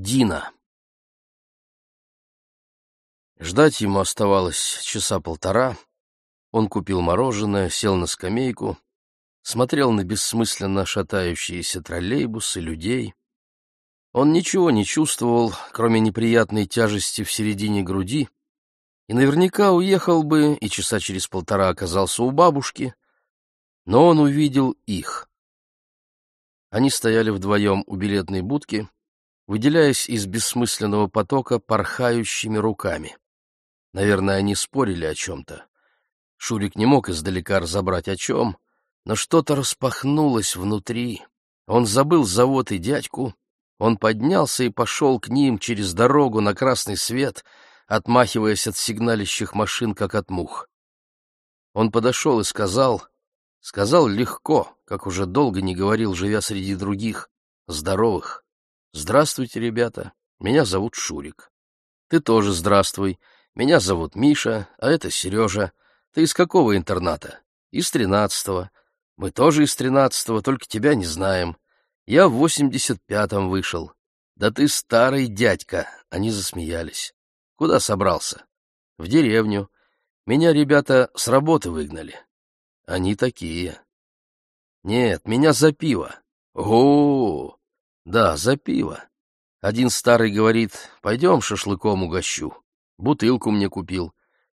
Дина. Ждать ему оставалось часа полтора. Он купил мороженое, сел на скамейку, смотрел на бессмысленно шатающиеся троллейбусы, людей. Он ничего не чувствовал, кроме неприятной тяжести в середине груди, и наверняка уехал бы и часа через полтора оказался у бабушки, но он увидел их. Они стояли вдвоем у билетной будки, выделяясь из бессмысленного потока порхающими руками. Наверное, они спорили о чем-то. Шурик не мог издалека разобрать о чем, но что-то распахнулось внутри. Он забыл завод и дядьку, он поднялся и пошел к ним через дорогу на красный свет, отмахиваясь от сигналищих машин, как от мух. Он подошел и сказал, сказал легко, как уже долго не говорил, живя среди других, здоровых. «Здравствуйте, ребята, меня зовут Шурик». «Ты тоже здравствуй, меня зовут Миша, а это Сережа. Ты из какого интерната?» «Из тринадцатого. Мы тоже из тринадцатого, только тебя не знаем. Я в восемьдесят пятом вышел. Да ты старый дядька!» Они засмеялись. «Куда собрался?» «В деревню. Меня ребята с работы выгнали. Они такие». «Нет, меня за пиво». «О, да, за пиво. Один старый говорит, пойдем шашлыком угощу. Бутылку мне купил.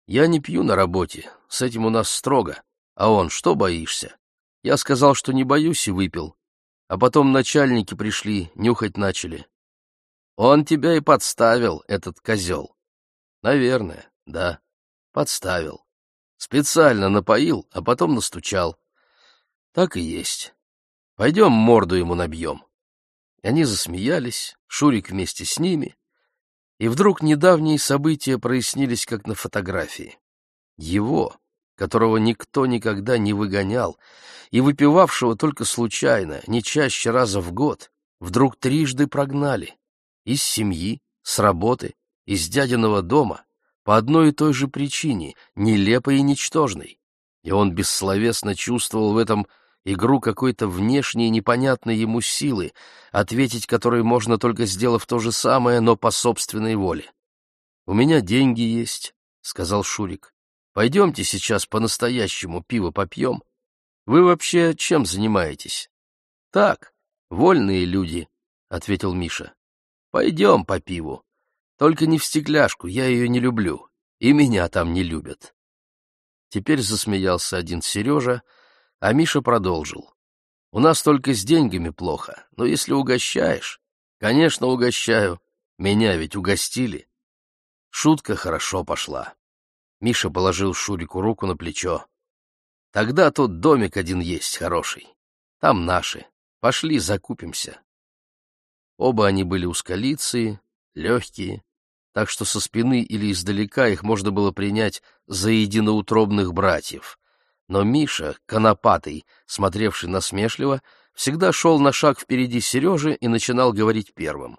Я не пью на работе, с этим у нас строго. А он, что боишься? Я сказал, что не боюсь, и выпил. А потом начальники пришли, нюхать начали. Он тебя и подставил, этот козел. Наверное, да, подставил. Специально напоил, а потом настучал. Так и есть. Пойдем морду ему набьем. Они засмеялись, Шурик вместе с ними, и вдруг недавние события прояснились, как на фотографии. Его, которого никто никогда не выгонял, и выпивавшего только случайно, не чаще раза в год, вдруг трижды прогнали. Из семьи, с работы, из дядиного дома, по одной и той же причине, нелепой и ничтожной. И он бессловесно чувствовал в этом игру какой-то внешней непонятной ему силы, ответить которой можно только сделав то же самое, но по собственной воле. — У меня деньги есть, — сказал Шурик. — Пойдемте сейчас по-настоящему пиво попьем. Вы вообще чем занимаетесь? — Так, вольные люди, — ответил Миша. — Пойдем по пиву. Только не в стекляшку, я ее не люблю, и меня там не любят. Теперь засмеялся один Сережа, — а Миша продолжил. «У нас только с деньгами плохо, но если угощаешь...» «Конечно, угощаю. Меня ведь угостили». Шутка хорошо пошла. Миша положил Шурику руку на плечо. «Тогда тут домик один есть хороший. Там наши. Пошли закупимся». Оба они были узколицые, легкие, так что со спины или издалека их можно было принять за единоутробных братьев, но Миша, конопатый, смотревший насмешливо, всегда шел на шаг впереди Сережи и начинал говорить первым.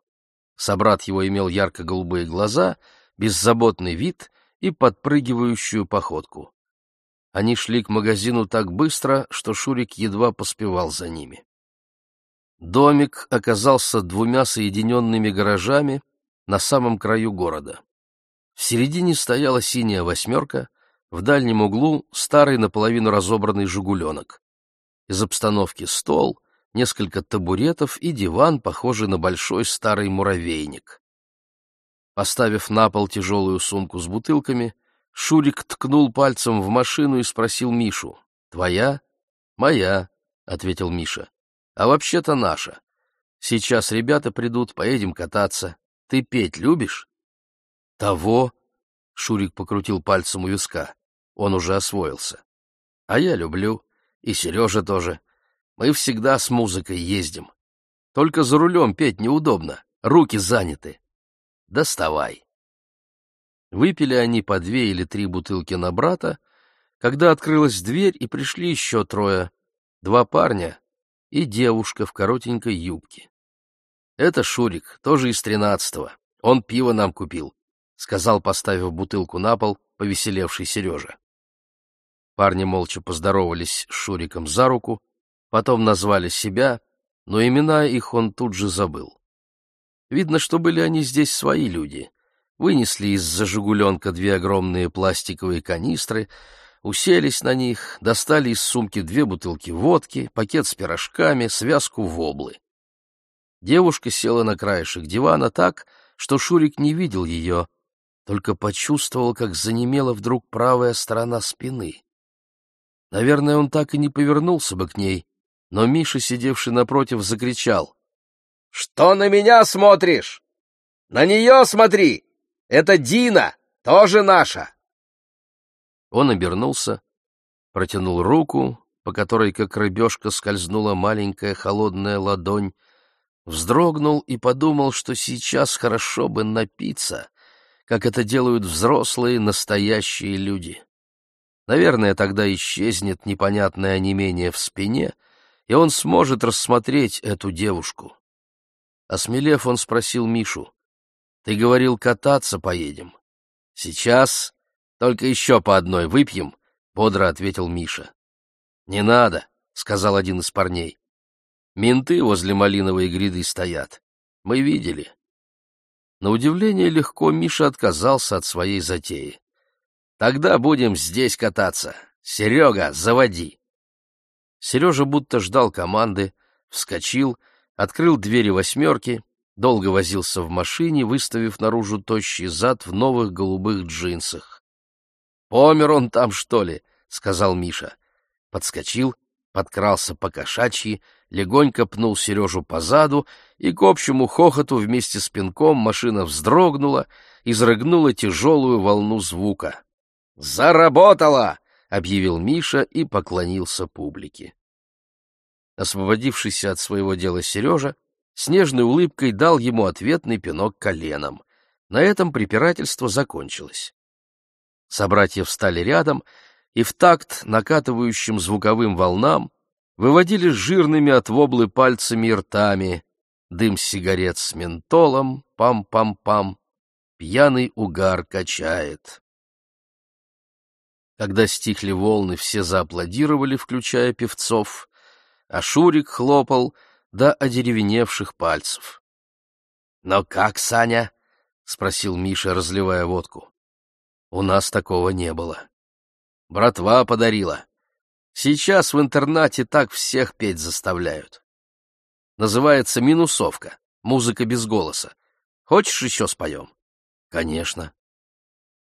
Собрат его имел ярко-голубые глаза, беззаботный вид и подпрыгивающую походку. Они шли к магазину так быстро, что Шурик едва поспевал за ними. Домик оказался двумя соединенными гаражами на самом краю города. В середине стояла синяя восьмерка, в дальнем углу старый наполовину разобранный «Жигуленок». Из обстановки стол, несколько табуретов и диван, похожий на большой старый муравейник. Поставив на пол тяжелую сумку с бутылками, Шурик ткнул пальцем в машину и спросил Мишу. «Твоя?» «Моя», — ответил Миша. «А вообще-то наша. Сейчас ребята придут, поедем кататься. Ты петь любишь?» «Того?» — Шурик покрутил пальцем у виска. Он уже освоился. А я люблю. И Сережа тоже. Мы всегда с музыкой ездим. Только за рулем петь неудобно. Руки заняты. Доставай. Выпили они по две или три бутылки на брата, когда открылась дверь, и пришли еще трое. Два парня и девушка в коротенькой юбке. Это Шурик, тоже из тринадцатого. Он пиво нам купил, — сказал, поставив бутылку на пол, повеселевший Сережа. Парни молча поздоровались с Шуриком за руку, потом назвали себя, но имена их он тут же забыл. Видно, что были они здесь свои люди. Вынесли из-за «Жигуленка» две огромные пластиковые канистры, уселись на них, достали из сумки две бутылки водки, пакет с пирожками, связку воблы. Девушка села на краешек дивана так, что Шурик не видел ее, только почувствовал, как занемела вдруг правая сторона спины. Наверное, он так и не повернулся бы к ней, но Миша, сидевший напротив, закричал. — Что на меня смотришь? На нее смотри! Это Дина, тоже наша! Он обернулся, протянул руку, по которой, как рыбешка, скользнула маленькая холодная ладонь, вздрогнул и подумал, что сейчас хорошо бы напиться, как это делают взрослые настоящие люди. Наверное, тогда исчезнет непонятное онемение в спине, и он сможет рассмотреть эту девушку. Осмелев, он спросил Мишу, «Ты говорил, кататься поедем?» «Сейчас только еще по одной выпьем», — бодро ответил Миша. «Не надо», — сказал один из парней. «Менты возле малиновой гряды стоят. Мы видели». На удивление легко Миша отказался от своей затеи. «Тогда будем здесь кататься. Серега, заводи!» Сережа будто ждал команды, вскочил, открыл двери восьмерки, долго возился в машине, выставив наружу тощий зад в новых голубых джинсах. «Помер он там, что ли?» — сказал Миша. Подскочил, подкрался по кошачьи, легонько пнул Сережу по заду, и к общему хохоту вместе с пинком машина вздрогнула, изрыгнула тяжелую волну звука. «Заработала!» — объявил Миша и поклонился публике. Освободившийся от своего дела Сережа с нежной улыбкой дал ему ответный пинок коленом. На этом препирательство закончилось. Собратья встали рядом и в такт накатывающим звуковым волнам выводили жирными от воблы пальцами и ртами дым сигарет с ментолом, пам-пам-пам, пьяный угар качает. Когда стихли волны, все зааплодировали, включая певцов, а Шурик хлопал до одеревеневших пальцев. — Но как, Саня? — спросил Миша, разливая водку. У нас такого не было. Братва подарила. Сейчас в интернате так всех петь заставляют. Называется минусовка, музыка без голоса. Хочешь еще споем? Конечно.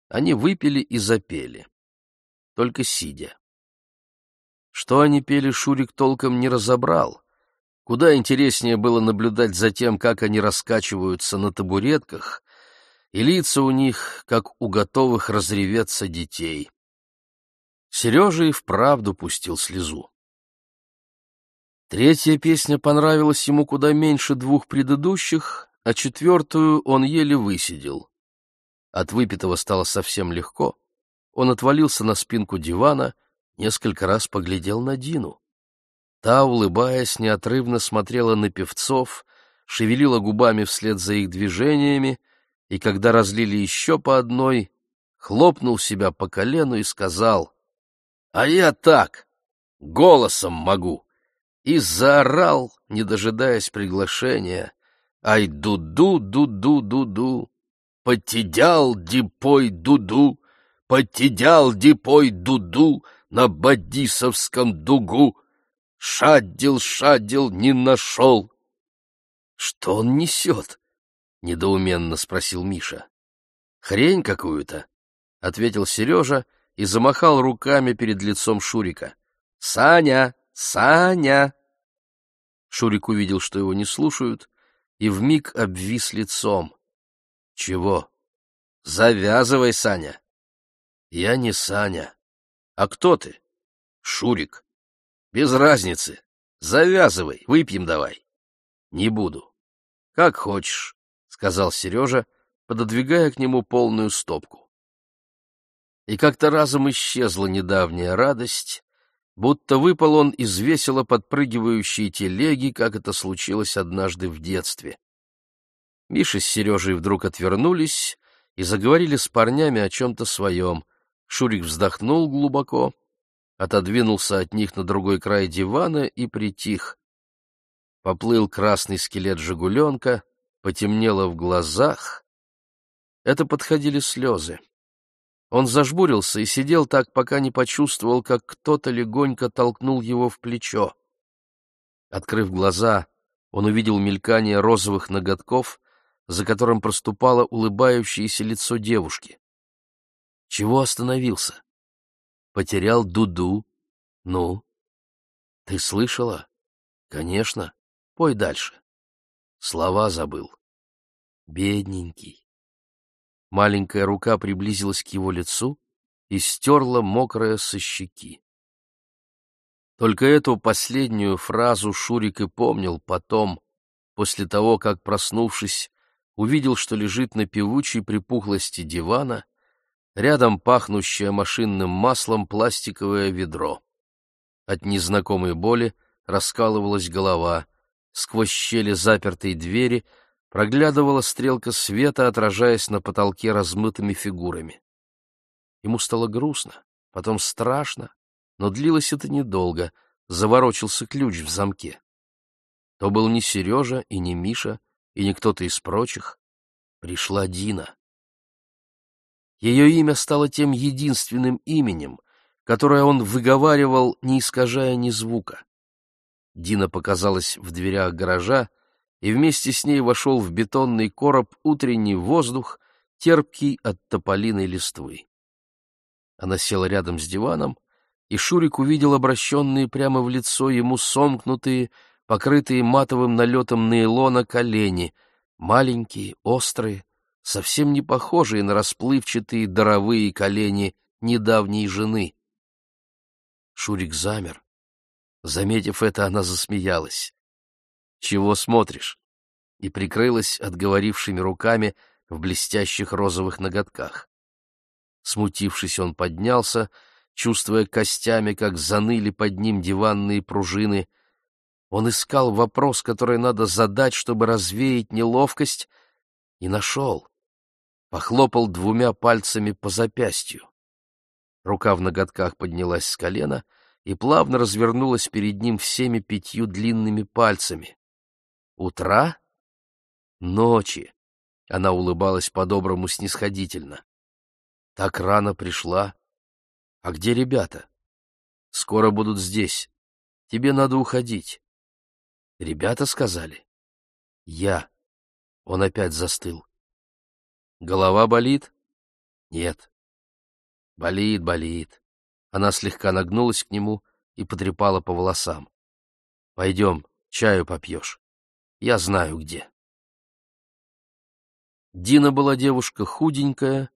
Они выпили и запели. Только сидя. Что они пели, Шурик толком не разобрал. Куда интереснее было наблюдать за тем, как они раскачиваются на табуретках и лица у них, как у готовых разреветься детей. Сережа и вправду пустил слезу. Третья песня понравилась ему куда меньше двух предыдущих, а четвертую он еле высидел. От выпитого стало совсем легко. Он отвалился на спинку дивана, несколько раз поглядел на Дину. Та, улыбаясь, неотрывно смотрела на певцов, шевелила губами вслед за их движениями, и когда разлили еще по одной, хлопнул себя по колену и сказал, «А я так, голосом могу!» и заорал, не дожидаясь приглашения, «Ай, ду-ду, ду-ду, ду-ду! Подтидял дипой дуду, подтидял дипой дуду на Бадисовском дугу! Шадил, шадил, не нашел!» «Что он несет?» — недоуменно спросил Миша. «Хрень какую-то», — ответил Сережа и замахал руками перед лицом Шурика. «Саня! Саня!» Шурик увидел, что его не слушают, и вмиг обвис лицом. «Чего?» «Завязывай, Саня!» «Я не Саня. А кто ты?» «Шурик. Без разницы. Завязывай, выпьем давай». «Не буду. Как хочешь» сказал Сережа, пододвигая к нему полную стопку. И как-то разом исчезла недавняя радость, будто выпал он из весело подпрыгивающей телеги, как это случилось однажды в детстве. Миша с Сережей вдруг отвернулись и заговорили с парнями о чем-то своем. Шурик вздохнул глубоко, отодвинулся от них на другой край дивана и притих. Поплыл красный скелет «Жигуленка», потемнело в глазах. Это подходили слезы. Он зажмурился и сидел так, пока не почувствовал, как кто-то легонько толкнул его в плечо. Открыв глаза, он увидел мелькание розовых ноготков, за которым проступало улыбающееся лицо девушки. Чего остановился? Потерял Дуду. Ну? Ты слышала? Конечно. Пой дальше. Слова забыл. Бедненький. Маленькая рука приблизилась к его лицу и стерла мокрое со щеки. Только эту последнюю фразу Шурик и помнил потом, после того, как, проснувшись, увидел, что лежит на певучей припухлости дивана, рядом пахнущее машинным маслом пластиковое ведро. От незнакомой боли раскалывалась голова, сквозь щели запертой двери — проглядывала стрелка света, отражаясь на потолке размытыми фигурами. Ему стало грустно, потом страшно, но длилось это недолго, заворочился ключ в замке. То был не Сережа и не Миша, и не кто-то из прочих. Пришла Дина. Ее имя стало тем единственным именем, которое он выговаривал, не искажая ни звука. Дина показалась в дверях гаража, и вместе с ней вошел в бетонный короб утренний воздух, терпкий от тополиной листвы. Она села рядом с диваном, и Шурик увидел обращенные прямо в лицо ему сомкнутые, покрытые матовым налетом нейлона колени, маленькие, острые, совсем не похожие на расплывчатые даровые колени недавней жены. Шурик замер. Заметив это, она засмеялась. «Чего смотришь?» и прикрылась отговорившими руками в блестящих розовых ноготках. Смутившись, он поднялся, чувствуя костями, как заныли под ним диванные пружины. Он искал вопрос, который надо задать, чтобы развеять неловкость, и нашел. Похлопал двумя пальцами по запястью. Рука в ноготках поднялась с колена и плавно развернулась перед ним всеми пятью длинными пальцами. Утра? Ночи. Она улыбалась по-доброму снисходительно. Так рано пришла. А где ребята? Скоро будут здесь. Тебе надо уходить. Ребята сказали. Я. Он опять застыл. Голова болит? Нет. Болит, болит. Она слегка нагнулась к нему и потрепала по волосам. Пойдем, чаю попьешь. Я знаю где. Дина была девушка худенькая,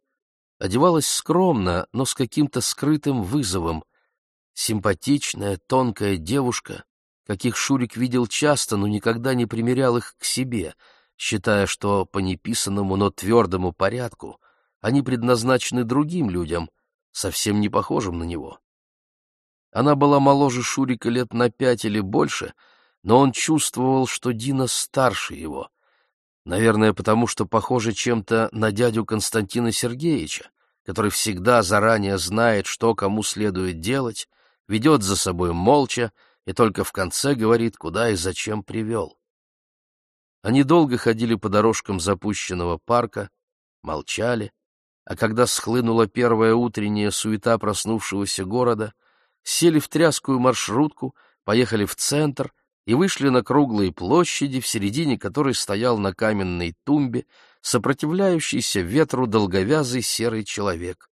одевалась скромно, но с каким-то скрытым вызовом. Симпатичная, тонкая девушка, каких Шурик видел часто, но никогда не примерял их к себе, считая, что по неписанному, но твердому порядку они предназначены другим людям, совсем не похожим на него. Она была моложе Шурика лет на пять или больше — но он чувствовал, что Дина старше его. Наверное, потому что похоже чем-то на дядю Константина Сергеевича, который всегда заранее знает, что кому следует делать, ведет за собой молча и только в конце говорит, куда и зачем привел. Они долго ходили по дорожкам запущенного парка, молчали, а когда схлынула первая утренняя суета проснувшегося города, сели в тряскую маршрутку, поехали в центр — и вышли на круглые площади, в середине которой стоял на каменной тумбе сопротивляющийся ветру долговязый серый человек.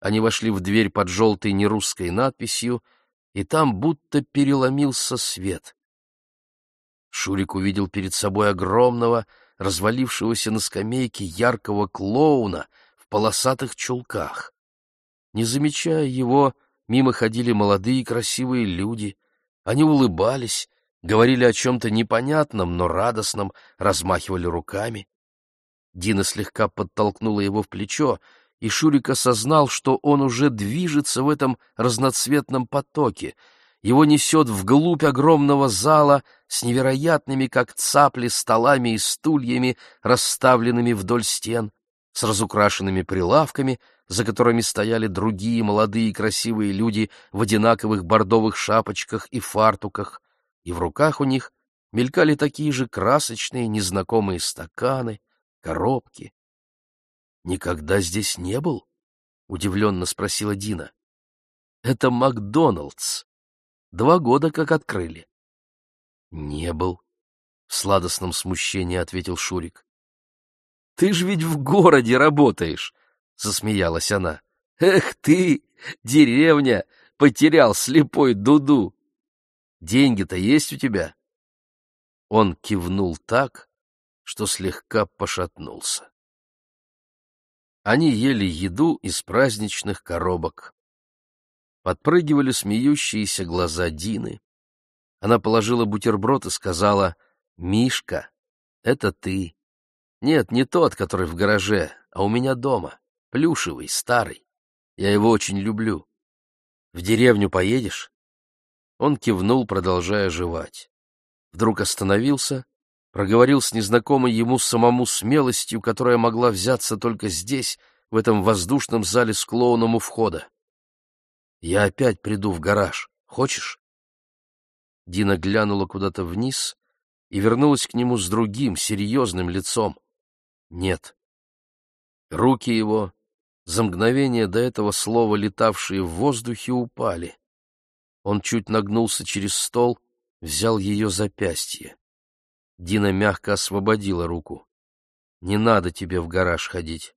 Они вошли в дверь под желтой нерусской надписью, и там будто переломился свет. Шурик увидел перед собой огромного, развалившегося на скамейке яркого клоуна в полосатых чулках. Не замечая его, мимо ходили молодые красивые люди — они улыбались, говорили о чем-то непонятном, но радостном, размахивали руками. Дина слегка подтолкнула его в плечо, и Шурик осознал, что он уже движется в этом разноцветном потоке. Его несет вглубь огромного зала с невероятными, как цапли, столами и стульями, расставленными вдоль стен, с разукрашенными прилавками — за которыми стояли другие молодые красивые люди в одинаковых бордовых шапочках и фартуках, и в руках у них Мелькали такие же красочные, незнакомые стаканы, коробки. «Никогда здесь не был?» — удивленно спросила Дина. «Это Макдоналдс. Два года как открыли». «Не был», — в сладостном смущении ответил Шурик. «Ты ж ведь в городе работаешь!» — засмеялась она. «Эх ты, деревня, потерял слепой Дуду! Деньги-то есть у тебя?» Он кивнул так, что слегка пошатнулся. Они ели еду из праздничных коробок. Подпрыгивали смеющиеся глаза Дины. Она положила бутерброд и сказала, «Мишка, это ты. Нет, не тот, который в гараже, а у меня дома, плюшевый, старый. Я его очень люблю. В деревню поедешь?» Он кивнул, продолжая жевать. Вдруг остановился проговорил с незнакомой ему самому смелостью, которая могла взяться только здесь, в этом воздушном зале с клоуном у входа. «Я опять приду в гараж. Хочешь?» Дина глянула куда-то вниз и вернулась к нему с другим, серьезным лицом. «Нет». Руки его, за мгновение до этого слова летавшие в воздухе, упали. Он чуть нагнулся через стол, взял ее запястье. Дина мягко освободила руку. «Не надо тебе в гараж ходить.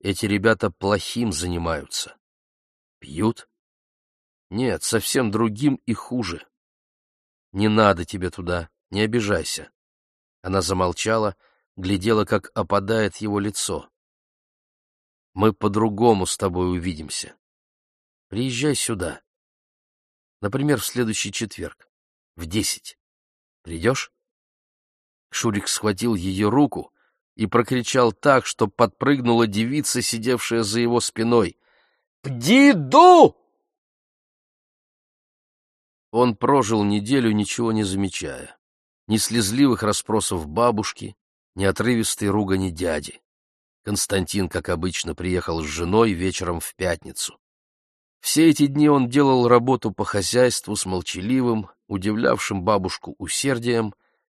Эти ребята плохим занимаются. Пьют? Нет, совсем другим и хуже. Не надо тебе туда, не обижайся». Она замолчала, глядела, как опадает его лицо. «Мы по-другому с тобой увидимся. Приезжай сюда. Например, в следующий четверг, в десять. Придешь?» Шурик схватил ее руку и прокричал так, что подпрыгнула девица, сидевшая за его спиной. «Пдиду!» Он прожил неделю, ничего не замечая. Ни слезливых расспросов бабушки, ни отрывистой ругани дяди. Константин, как обычно, приехал с женой вечером в пятницу. Все эти дни он делал работу по хозяйству с молчаливым, удивлявшим бабушку усердием,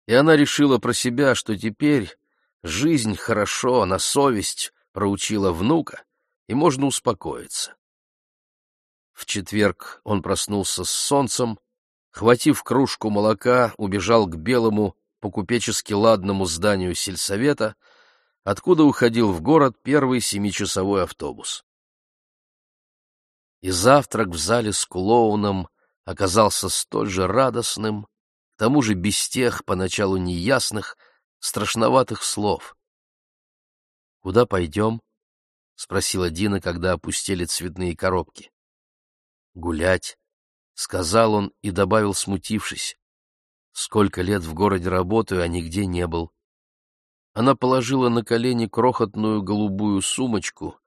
и она решила про себя, что теперь жизнь хорошо, на совесть проучила внука, и можно успокоиться. В четверг он проснулся с солнцем, хватив кружку молока, убежал к белому, покупечески ладному зданию сельсовета, откуда уходил в город первый семичасовой автобус. И завтрак в зале с клоуном оказался столь же радостным, к тому же без тех, поначалу неясных, страшноватых слов. «Куда пойдем?» — спросила Дина, когда опустили цветные коробки. «Гулять», — сказал он и добавил, смутившись. «Сколько лет в городе работаю, а нигде не был». Она положила на колени крохотную голубую сумочку.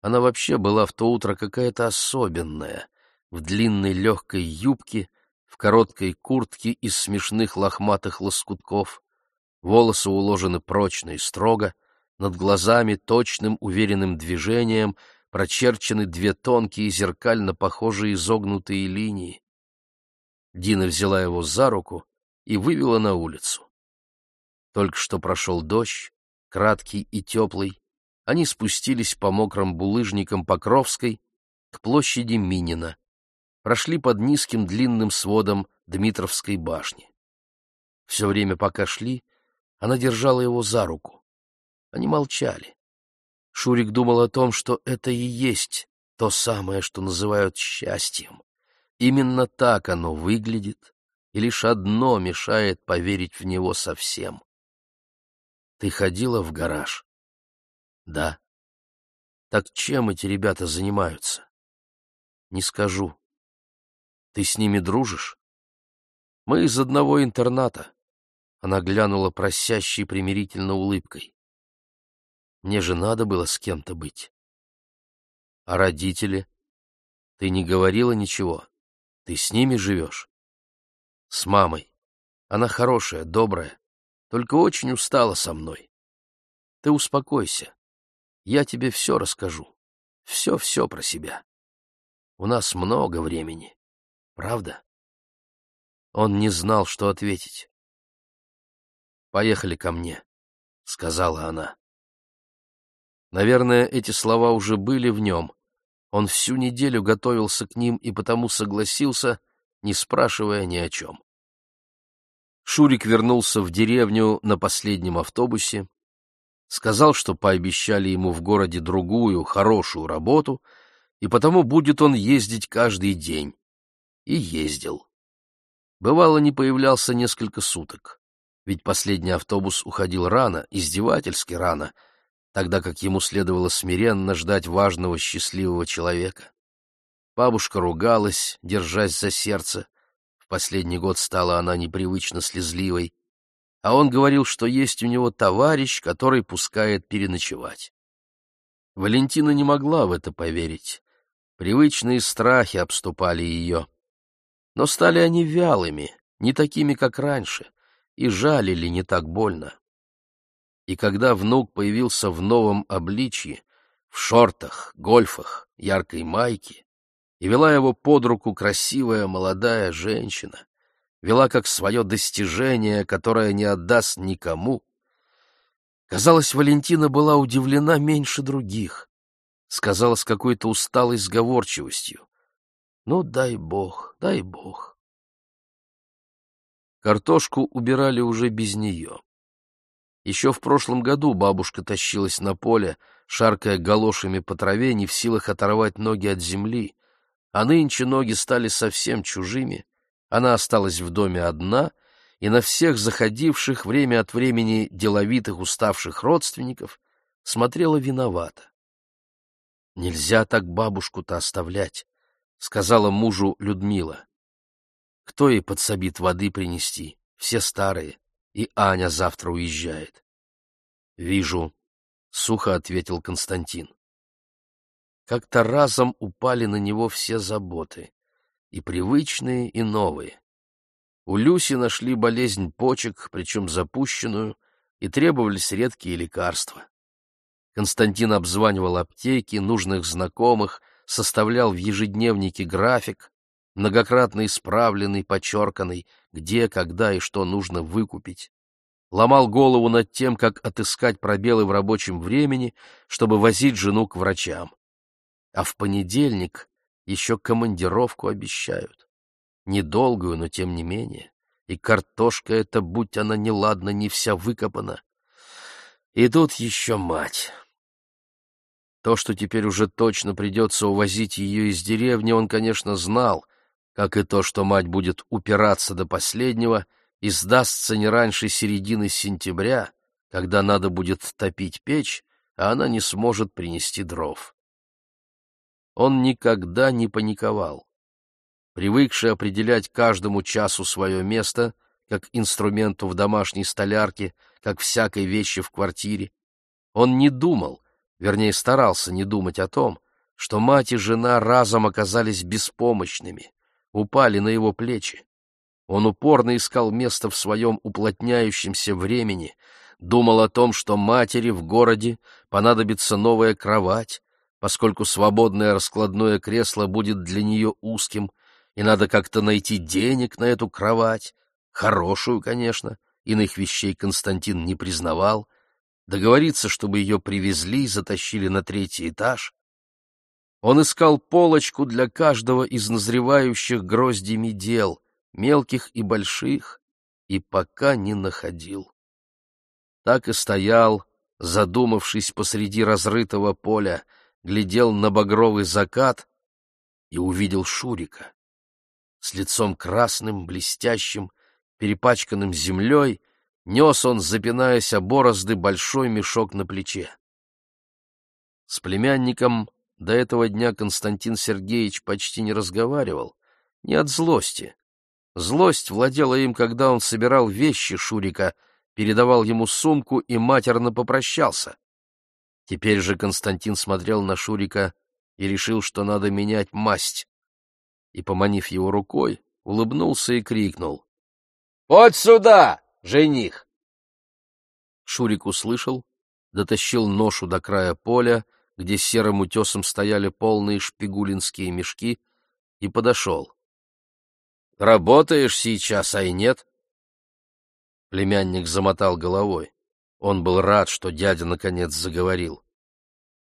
Она вообще была в то утро какая-то особенная, в длинной легкой юбке — в короткой куртке из смешных лохматых лоскутков. Волосы уложены прочно и строго, над глазами точным уверенным движением прочерчены две тонкие зеркально похожие изогнутые линии. Дина взяла его за руку и вывела на улицу. Только что прошел дождь, краткий и теплый. Они спустились по мокрым булыжникам Покровской к площади Минина прошли под низким длинным сводом Дмитровской башни. Все время, пока шли, она держала его за руку. Они молчали. Шурик думал о том, что это и есть то самое, что называют счастьем. Именно так оно выглядит, и лишь одно мешает поверить в него совсем. Ты ходила в гараж? Да. Так чем эти ребята занимаются? Не скажу. Ты с ними дружишь? Мы из одного интерната. Она глянула просящей примирительно улыбкой. Мне же надо было с кем-то быть. А родители? Ты не говорила ничего? Ты с ними живешь? С мамой. Она хорошая, добрая, только очень устала со мной. Ты успокойся. Я тебе все расскажу. Все-все про себя. У нас много времени. Правда? Он не знал, что ответить. поехали ко мне», — сказала она. Наверное, эти слова уже были в нем. Он всю неделю готовился к ним и потому согласился, не спрашивая ни о чем. Шурик вернулся в деревню на последнем автобусе, сказал, что пообещали ему в городе другую, хорошую работу, и потому будет он ездить каждый день. И ездил. Бывало, не появлялся несколько суток, ведь последний автобус уходил рано, издевательски рано — тогда как ему следовало смиренно ждать важного счастливого человека. Бабушка ругалась, держась за сердце. Последний год стала она непривычно слезливой. А он говорил, что есть у него товарищ, который пускает переночевать. Валентина не могла в это поверить. Привычные страхи обступали ее. Но стали они вялыми, не такими, как раньше, и жалили не так больно и когда внук появился в новом обличье, в шортах, гольфах, яркой майке, и вела его под руку красивая молодая женщина, вела как свое достижение, которое не отдаст никому. Казалось, Валентина была удивлена меньше других, сказала с какой-то усталой сговорчивостью. «Ну, дай бог, дай бог». Картошку убирали уже без нее. Еще в прошлом году бабушка тащилась на поле, шаркая галошами по траве, не в силах оторвать ноги от земли, а нынче ноги стали совсем чужими. Она осталась в доме одна, и на всех заходивших время от времени деловитых уставших родственников смотрела виновата. «Нельзя так бабушку-то оставлять», — сказала мужу Людмила. «Кто ей подсобит воды принести? Все старые и Аня завтра уезжает. — Вижу, — сухо ответил Константин. Как-то разом упали на него все заботы, и привычные, и новые. У Люси нашли болезнь почек, причем запущенную, и требовались редкие лекарства. Константин обзванивал аптеки, нужных знакомых, составлял в ежедневнике график, многократно исправленный, подчерканный, где, когда и что нужно выкупить. Ломал голову над тем, как отыскать пробелы в рабочем времени, чтобы возить жену к врачам. А в понедельник еще командировку обещают. Недолгую, но тем не менее. И картошка эта, будь она неладна, не вся выкопана. И тут еще мать. То, что теперь уже точно придется увозить ее из деревни, он, конечно, знал, как и то, что мать будет упираться до последнего и сдастся не раньше середины сентября, когда надо будет топить печь, а она не сможет принести дров. Он никогда не паниковал. Привыкший определять каждому часу свое место, как инструменту в домашней столярке, как всякой вещи в квартире, он не думал, вернее старался не думать о том, что мать и жена разом оказались беспомощными, упали на его плечи. Он упорно искал место в своем уплотняющемся времени, думал о том, что матери в городе понадобится новая кровать, поскольку свободное раскладное кресло будет для нее узким, и надо как-то найти денег на эту кровать, хорошую, конечно, иных вещей Константин не признавал, договориться, чтобы ее привезли и затащили на третий этаж, он искал полочку для каждого из назревающих гроздями дел, мелких и больших, и пока не находил. Так и стоял, задумавшись посреди разрытого поля, глядел на багровый закат и увидел Шурика. С лицом красным, блестящим, перепачканным землей, нес он, запинаясь о борозды, большой мешок на плече. С племянником до этого дня Константин Сергеевич почти не разговаривал, не от злости. Злость владела им, когда он собирал вещи Шурика, передавал ему сумку и матерно попрощался. Теперь же Константин смотрел на Шурика и решил, что надо менять масть. И, поманив его рукой, улыбнулся и крикнул. — Вот сюда, жених! Шурик услышал, дотащил ношу до края поля, где серым утесом стояли полные шпигулинские мешки, и подошел. — Работаешь сейчас, а и нет? Племянник замотал головой. Он был рад, что дядя наконец заговорил.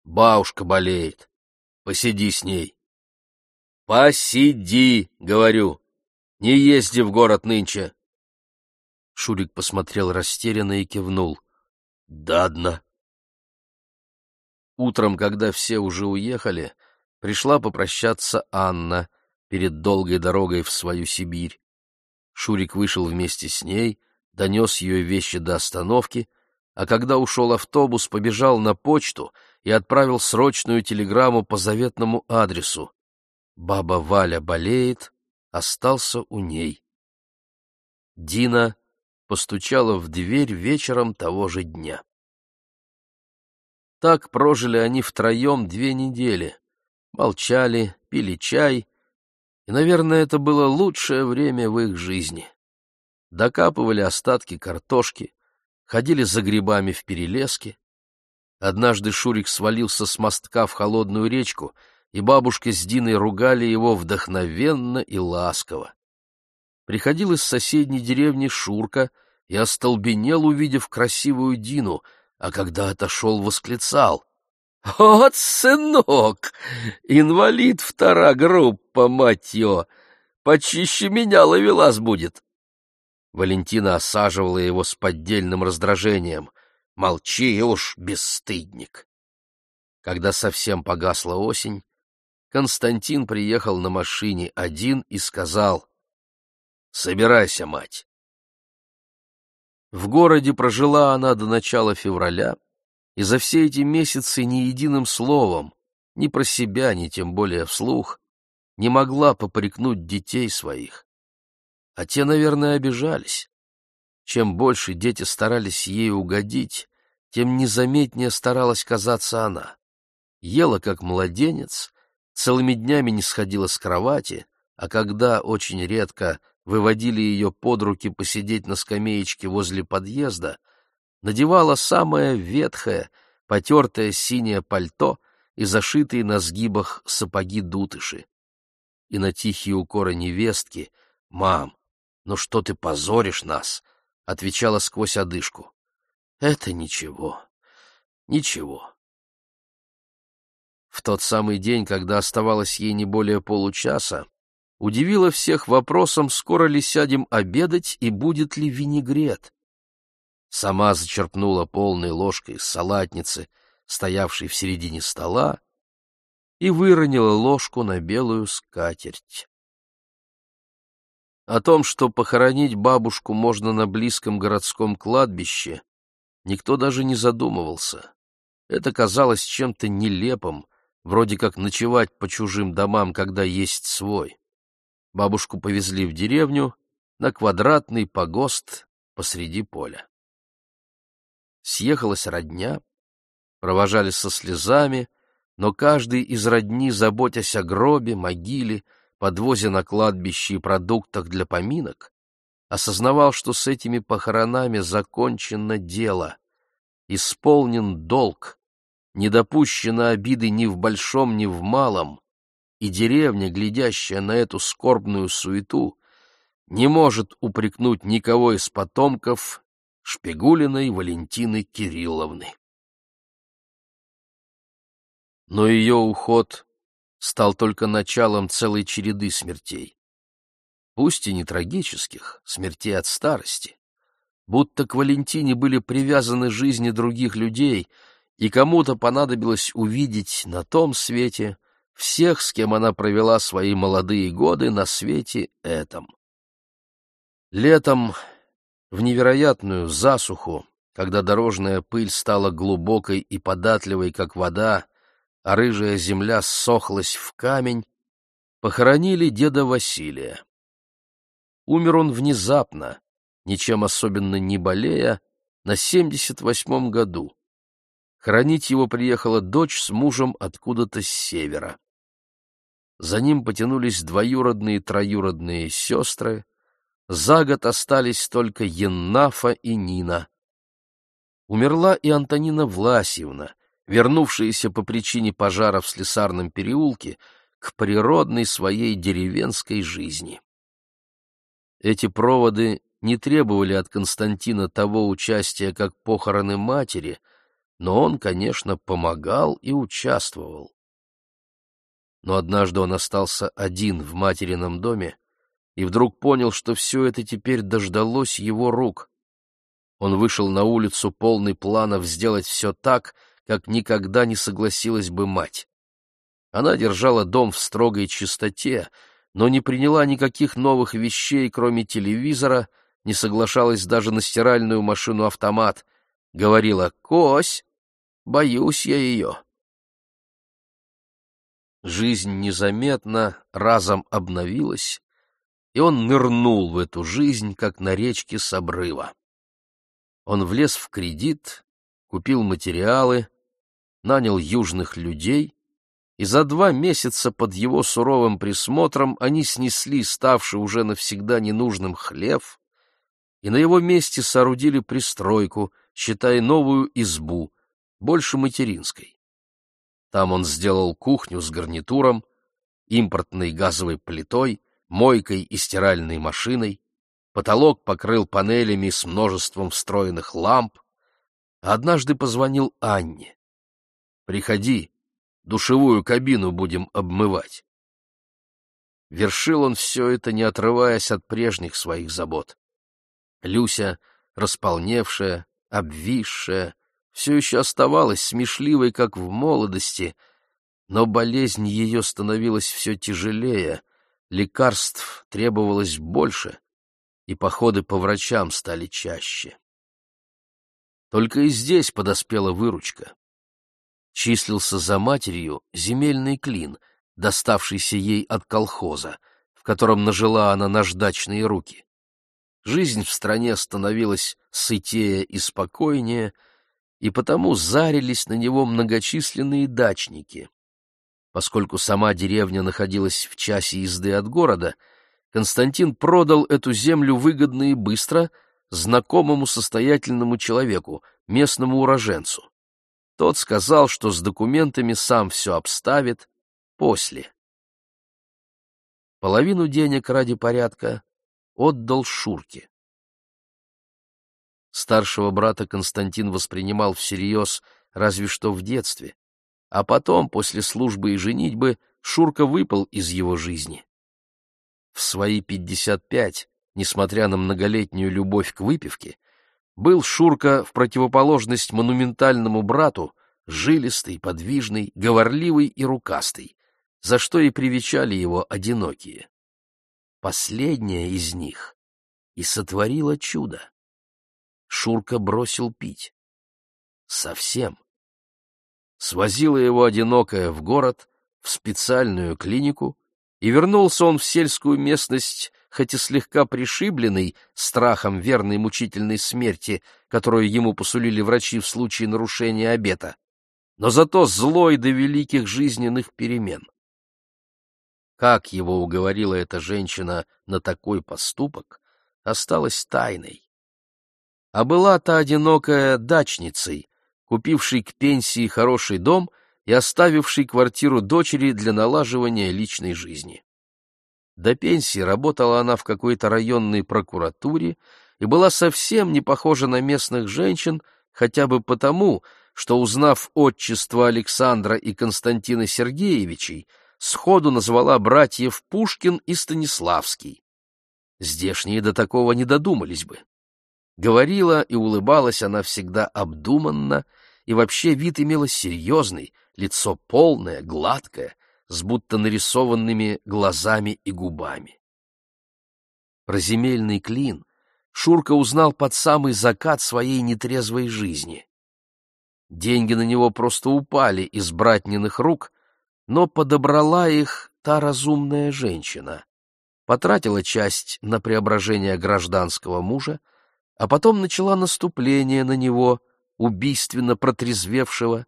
Бабушка болеет. Посиди с ней. Посиди, говорю. Не езди в город нынче. Шурик посмотрел растерянно и кивнул. Дадно. Утром, когда все уже уехали, пришла попрощаться Анна перед долгой дорогой в свою Сибирь. Шурик вышел вместе с ней, донес ее вещи до остановки, а когда ушел автобус, побежал на почту и отправил срочную телеграмму по заветному адресу. Баба Валя болеет, остался у ней. Дина постучала в дверь вечером того же дня. Так прожили они втроем две недели. Молчали, пили чай, и, наверное, это было лучшее время в их жизни. Докапывали остатки картошки, ходили за грибами в перелеске. Однажды Шурик свалился с мостка в холодную речку, и бабушка с Диной ругали его вдохновенно и ласково. Приходил из соседней деревни Шурка и остолбенел, увидев красивую Дину — а когда отошел, восклицал. «Вот, сынок! Инвалид втора группа, мать ее! Почище меня ловелас будет!» Валентина осаживала его с поддельным раздражением. «Молчи уж, бесстыдник!» Когда совсем погасла осень, Константин приехал на машине один и сказал «Собирайся, мать, в городе прожила она до начала февраля, и за все эти месяцы ни единым словом, ни про себя, ни тем более вслух, не могла попрекнуть детей своих. А те, наверное, обижались. Чем больше дети старались ей угодить, тем незаметнее старалась казаться она. Ела, как младенец, целыми днями не сходила с кровати, а когда, очень редко, выводили ее под руки посидеть на скамеечке возле подъезда, надевала самое ветхое, потертое синее пальто и зашитые на сгибах сапоги-дутыши. И на тихие укоры невестки «Мам, ну что ты позоришь нас?» отвечала сквозь одышку. «Это ничего, ничего». В тот самый день, когда оставалось ей не более получаса, удивила всех вопросом, скоро ли сядем обедать и будет ли винегрет. Сама зачерпнула полной ложкой салатницы, стоявшей в середине стола, и выронила ложку на белую скатерть. О том, что похоронить бабушку можно на близком городском кладбище, никто даже не задумывался. Это казалось чем-то нелепым, вроде как ночевать по чужим домам, когда есть свой. Бабушку повезли в деревню на квадратный погост посреди поля. Съехалась родня, провожали со слезами, но каждый из родни, заботясь о гробе, могиле, подвозе на кладбище и продуктах для поминок, осознавал, что с этими похоронами закончено дело, исполнен долг, не допущено обиды ни в большом, ни в малом, и деревня, глядящая на эту скорбную суету, не может упрекнуть никого из потомков Шпигулиной Валентины Кирилловны. Но ее уход стал только началом целой череды смертей. Пусть и не трагических, смертей от старости. Будто к Валентине были привязаны жизни других людей, и кому-то понадобилось увидеть на том свете — всех, с кем она провела свои молодые годы на свете этом. Летом, в невероятную засуху, когда дорожная пыль стала глубокой и податливой, как вода, а рыжая земля ссохлась в камень, похоронили деда Василия. Умер он внезапно, ничем особенно не болея, на семьдесят восьмом году. Хоронить его приехала дочь с мужем откуда-то с севера. За ним потянулись двоюродные троюродные сестры. За год остались только Еннафа и Нина. Умерла и Антонина Власьевна, вернувшаяся по причине пожара в Слесарном переулке к природной своей деревенской жизни. Эти проводы не требовали от Константина того участия, как похороны матери, но он, конечно, помогал и участвовал. Но однажды он остался один в материном доме и вдруг понял, что все это теперь дождалось его рук. Он вышел на улицу полный планов сделать все так, как никогда не согласилась бы мать. Она держала дом в строгой чистоте, но не приняла никаких новых вещей, кроме телевизора, не соглашалась даже на стиральную машину-автомат. Говорила «Кось, боюсь я ее». Жизнь незаметно разом обновилась, и он нырнул в эту жизнь, как на речке с обрыва. Он влез в кредит, купил материалы, нанял южных людей, и за два месяца под его суровым присмотром они снесли ставший уже навсегда ненужным хлев, и на его месте соорудили пристройку, считая новую избу, больше материнской. Там он сделал кухню с гарнитуром, импортной газовой плитой, мойкой и стиральной машиной, потолок покрыл панелями с множеством встроенных ламп, а однажды позвонил Анне. «Приходи, душевую кабину будем обмывать». Вершил он все это, не отрываясь от прежних своих забот. Люся, располневшая, обвисшая, все еще оставалась смешливой, как в молодости, но болезнь ее становилась все тяжелее, лекарств требовалось больше, и походы по врачам стали чаще. Только и здесь подоспела выручка. Числился за матерью земельный клин, доставшийся ей от колхоза, в котором нажила она наждачные руки. Жизнь в стране становилась сытее и спокойнее, и потому зарились на него многочисленные дачники. Поскольку сама деревня находилась в часе езды от города, Константин продал эту землю выгодно и быстро знакомому состоятельному человеку, местному уроженцу. Тот сказал, что с документами сам все обставит после. Половину денег ради порядка отдал Шурке. Старшего брата Константин воспринимал всерьез разве что в детстве, а потом, после службы и женитьбы, Шурка выпал из его жизни. В свои пятьдесят пять, несмотря на многолетнюю любовь к выпивке, был Шурка в противоположность монументальному брату, жилистый, подвижный, говорливый и рукастый, за что и привечали его одинокие. Последняя из них и сотворила чудо. Шурка бросил пить. Совсем. Свозила его одинокая в город, в специальную клинику, и вернулся он в сельскую местность, хоть и слегка пришибленный страхом верной мучительной смерти, которую ему посулили врачи в случае нарушения обета, но зато злой до великих жизненных перемен. Как его уговорила эта женщина на такой поступок, осталось тайной а была та одинокая дачницей, купившей к пенсии хороший дом и оставившей квартиру дочери для налаживания личной жизни. До пенсии работала она в какой-то районной прокуратуре и была совсем не похожа на местных женщин, хотя бы потому, что, узнав отчество Александра и Константина Сергеевичей, сходу назвала братьев Пушкин и Станиславский. Здешние до такого не додумались бы. Говорила и улыбалась она всегда обдуманно, и вообще вид имела серьезный, лицо полное, гладкое, с будто нарисованными глазами и губами. Про земельный клин Шурка узнал под самый закат своей нетрезвой жизни. Деньги на него просто упали из братниных рук, но подобрала их та разумная женщина. Потратила часть на преображение гражданского мужа, а потом начала наступление на него, убийственно протрезвевшего,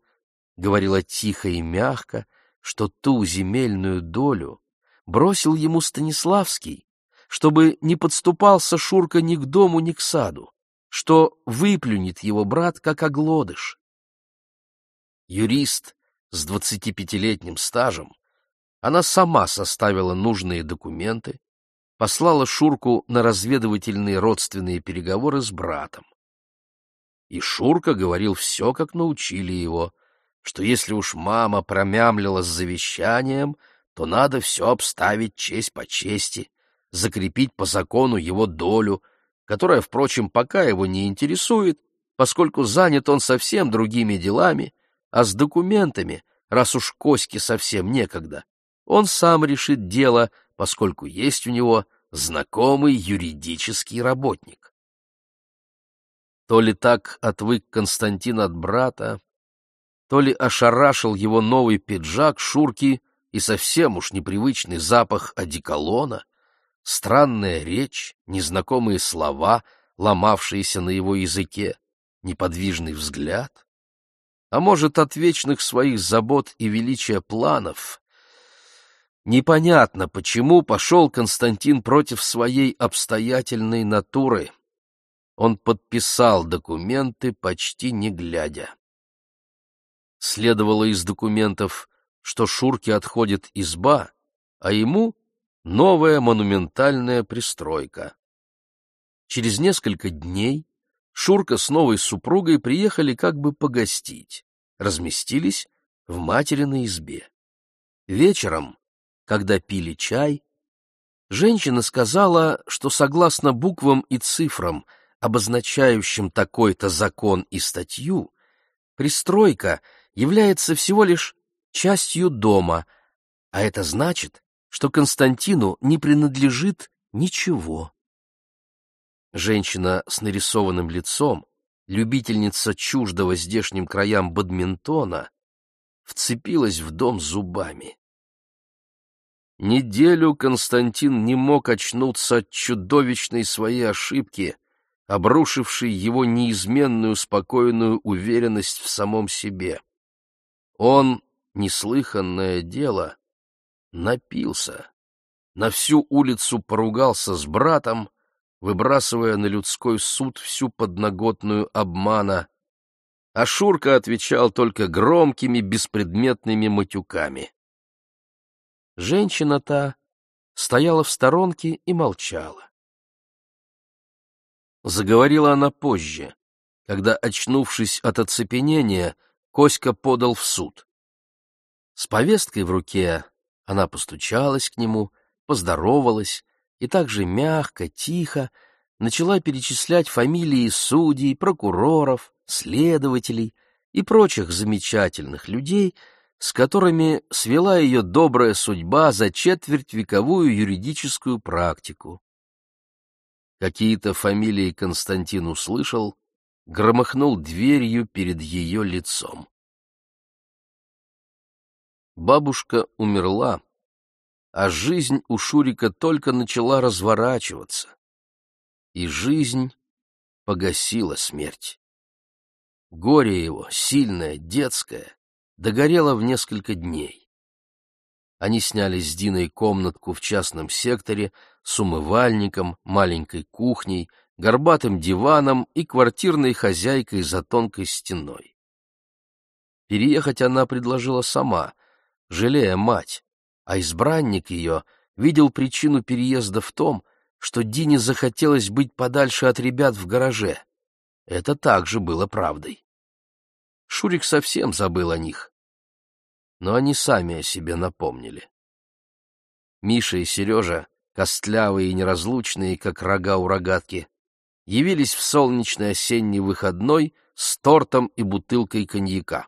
говорила тихо и мягко, что ту земельную долю бросил ему Станиславский, чтобы не подступался Шурка ни к дому, ни к саду, что выплюнет его брат как оглодыш. Юрист с двадцатипятилетним стажем, она сама составила нужные документы, послала Шурку на разведывательные родственные переговоры с братом. И Шурка говорил все, как научили его, что если уж мама промямлила с завещанием, то надо все обставить честь по чести, закрепить по закону его долю, которая, впрочем, пока его не интересует, поскольку занят он совсем другими делами, а с документами, раз уж Коське совсем некогда, он сам решит дело, поскольку есть у него знакомый юридический работник. То ли так отвык Константин от брата, то ли ошарашил его новый пиджак Шурки и совсем уж непривычный запах одеколона, странная речь, незнакомые слова, ломавшиеся на его языке, неподвижный взгляд. А может, от вечных своих забот и величия планов. Непонятно, почему пошел Константин против своей обстоятельной натуры. Он подписал документы, почти не глядя. Следовало из документов, что Шурке отходит изба, а ему новая монументальная пристройка. Через несколько дней Шурка с новой супругой приехали как бы погостить, разместились в материной избе. Вечером, когда пили чай, женщина сказала, что согласно буквам и цифрам, обозначающим такой-то закон и статью, пристройка — является всего лишь частью дома, а это значит, что Константину не принадлежит ничего. Женщина с нарисованным лицом, любительница чуждого здешним краям бадминтона, вцепилась в дом зубами. Неделю Константин не мог очнуться от чудовищной своей ошибки, обрушившей его неизменную спокойную уверенность в самом себе. Он, неслыханное дело, напился, на всю улицу поругался с братом, выбрасывая на людской суд всю подноготную обмана, а Шурка отвечал только громкими беспредметными матюками. Женщина та стояла в сторонке и молчала. Заговорила она позже, когда, очнувшись от оцепенения, Коська подал в суд. С повесткой в руке она постучалась к нему, поздоровалась и также мягко, тихо начала перечислять фамилии судей, прокуроров, следователей и прочих замечательных людей, с которыми свела ее добрая судьба за четвертьвековую юридическую практику. Какие-то фамилии Константин услышал, громыхнул дверью перед ее лицом. Бабушка умерла, а жизнь у Шурика только начала разворачиваться. И жизнь погасила смерть. Горе его, сильное, детское, догорело в несколько дней. Они сняли с Диной комнатку в частном секторе с умывальником, маленькой кухней, горбатым диваном и квартирной хозяйкой за тонкой стеной. Переехать она предложила сама, жалея мать, а избранник ее видел причину переезда в том, что Дине захотелось быть подальше от ребят в гараже. Это также было правдой. Шурик совсем забыл о них. Но они сами о себе напомнили. Миша и Сережа, костлявые и неразлучные, как рога у рогатки, явились в солнечный осенний выходной с тортом и бутылкой коньяка.